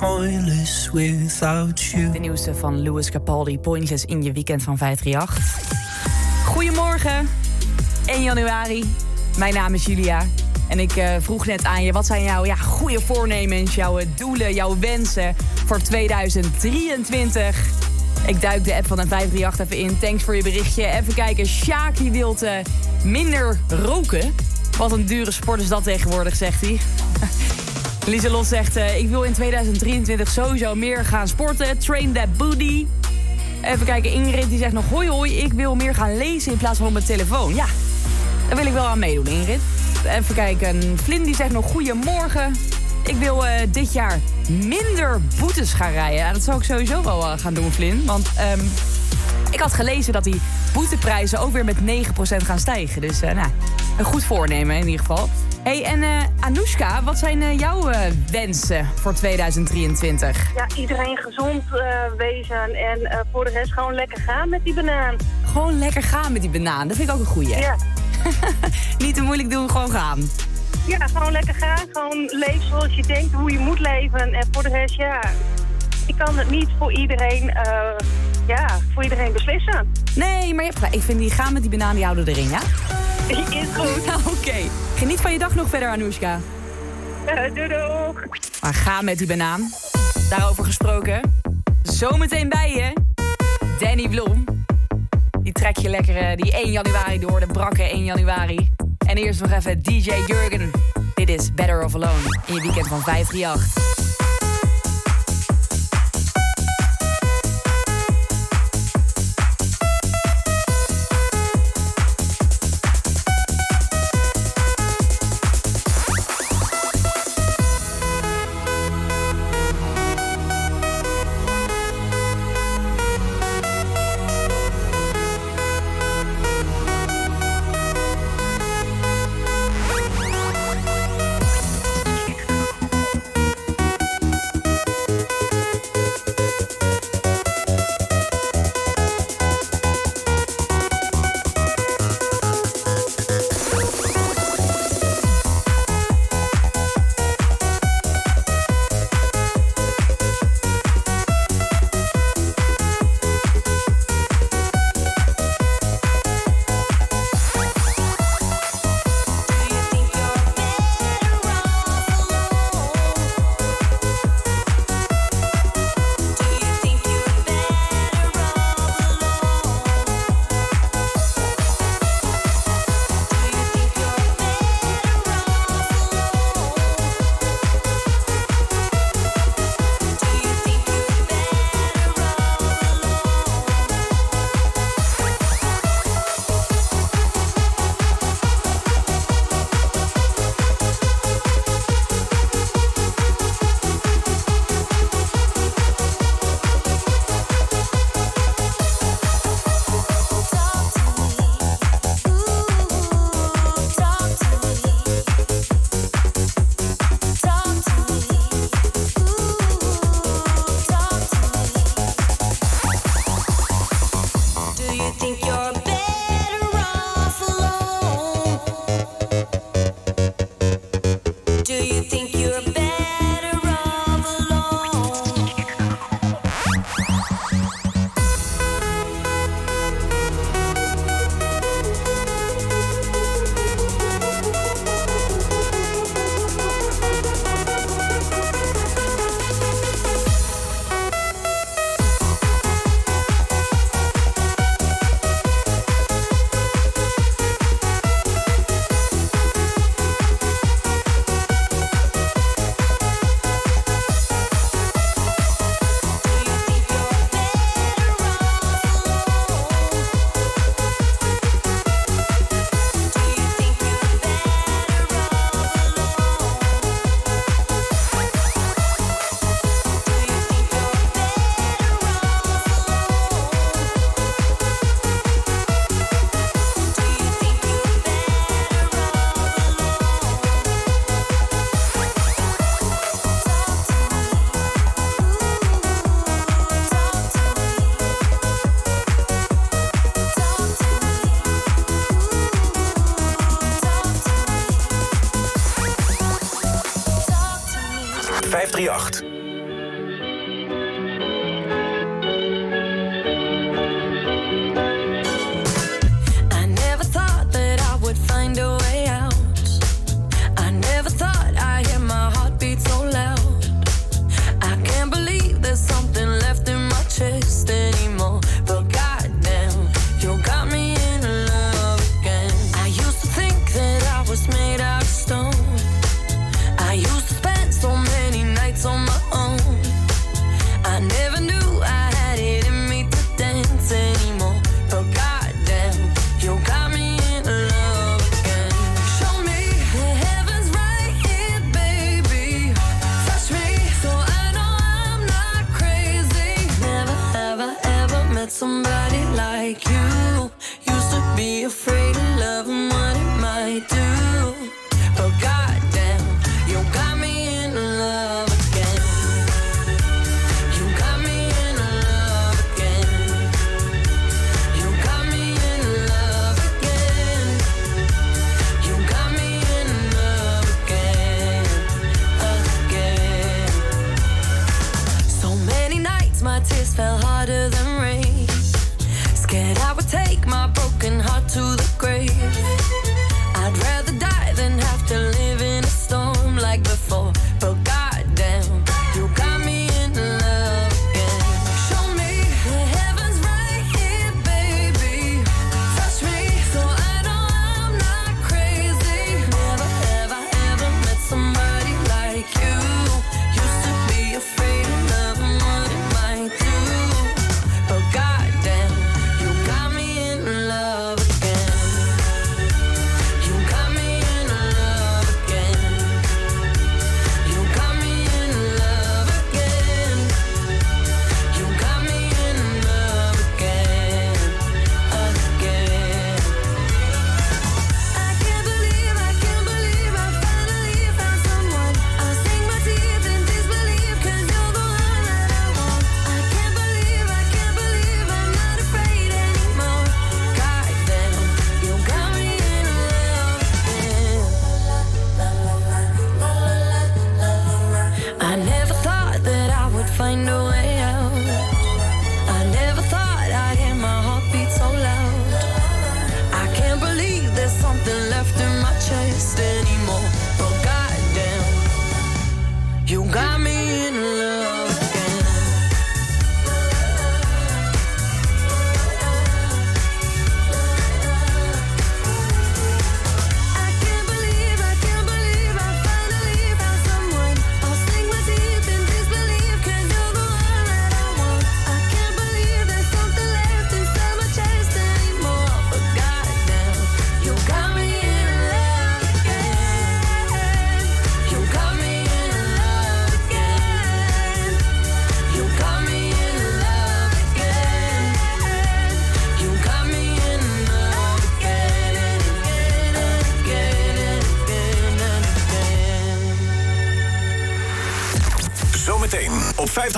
Pointless without you. De nieuwste van Louis Capaldi, Pointless in je weekend van 538. Goedemorgen, 1 januari. Mijn naam is Julia. En ik eh, vroeg net aan je, wat zijn jouw ja, goede voornemens, jouw eh, doelen, jouw wensen voor 2023? Ik duik de app van een 538 even in. Thanks voor je berichtje. Even kijken, Sjaak die wilt eh, minder roken. Wat een dure sport is dat tegenwoordig, zegt hij. *laughs* Lieselot zegt, eh, ik wil in 2023 sowieso meer gaan sporten. Train that booty. Even kijken, Ingrid die zegt nog, hoi hoi, ik wil meer gaan lezen in plaats van op mijn telefoon. Ja, daar wil ik wel aan meedoen, Ingrid. Even kijken, Flynn die zegt nog, goedemorgen. Ik wil eh, dit jaar minder boetes gaan rijden. Ja, dat zou ik sowieso wel eh, gaan doen, Flynn. Want ehm, ik had gelezen dat die boeteprijzen ook weer met 9% gaan stijgen. Dus eh, nou, een goed voornemen in ieder geval. hey, en eh Anoushka, wat zijn eh, jouw wensen voor 2023? Ja, iedereen gezond wezen en voor de rest gewoon lekker gaan met die banaan. Gewoon lekker gaan met die banaan. Dat vind ik ook een goeie. Ja. *laughs* Niet te moeilijk doen, gewoon gaan. Ja, gewoon lekker gaan. Gewoon leven zoals je denkt, hoe je moet leven. En voor de rest, ja, ik kan het niet voor iedereen, ja, voor iedereen beslissen. Nee, maar je hebt gelijk. Ik vind die gaan met die banaan, die houden erin, ja? Is goed. *laughs* Oké. Geniet van je dag nog verder, Anoushka. Eh, doei doei. Maar ga met die banaan. Daarover gesproken. Zometeen bij je. Danny Blom. Die trek je lekker eh, die 1 januari door. De brakke 1 januari. En eerst nog even DJ Jurgen. Dit is Better Off Alone. In je weekend van 538.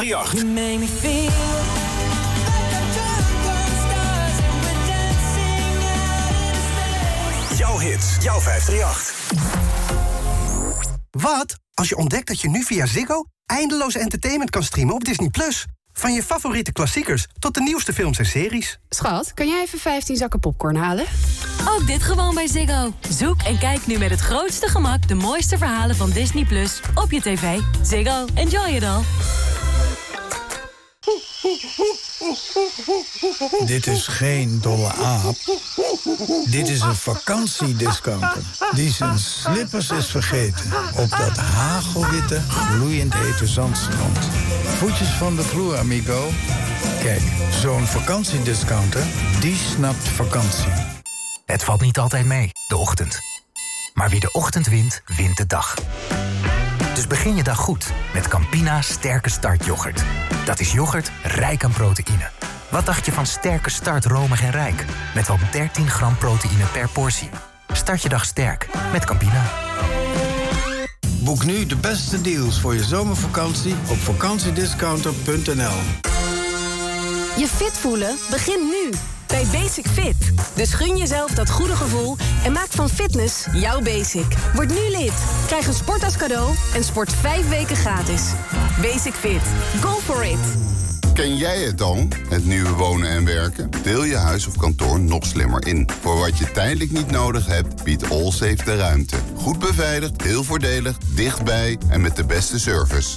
538. You made me feel Jouw hits, jouw 538. Wat als je ontdekt dat je nu via Ziggo eindeloos entertainment kan streamen op Disney+. Plus? Van je favoriete klassiekers tot de nieuwste films en series. Schat, kan jij even 15 zakken popcorn halen? Ook dit gewoon bij Ziggo. Zoek en kijk nu met het grootste gemak de mooiste verhalen van Disney Plus op je tv. Ziggo, enjoy it all. Dit is geen dolle aap. Dit is een vakantiediscounter die zijn slippers is vergeten op dat hagelwitte, gloeiend hete zandstrand. Voetjes van de vloer, amigo. Kijk, zo'n vakantiediscounter, die snapt vakantie. Het valt niet altijd mee, de ochtend. Maar wie de ochtend wint, wint de dag. Dus begin je dag goed met Campina Sterke Start yoghurt. Dat is yoghurt rijk aan proteïne. Wat dacht je van Sterke Start romig en rijk? Met wel 13 gram proteïne per portie. Start je dag sterk met Campina. Boek nu de beste deals voor je zomervakantie op vakantiediscounter.nl. Je fit voelen begint nu bij Basic Fit. Dus gun jezelf dat goede gevoel en maak van fitness jouw basic. Word nu lid, krijg een sport als cadeau en sport vijf weken gratis. Basic Fit, go for it. Ken jij het dan? Het nieuwe wonen en werken? Deel je huis of kantoor nog slimmer in. Voor wat je tijdelijk niet nodig hebt, biedt Allsafe de ruimte. Goed beveiligd, heel voordelig, dichtbij en met de beste service.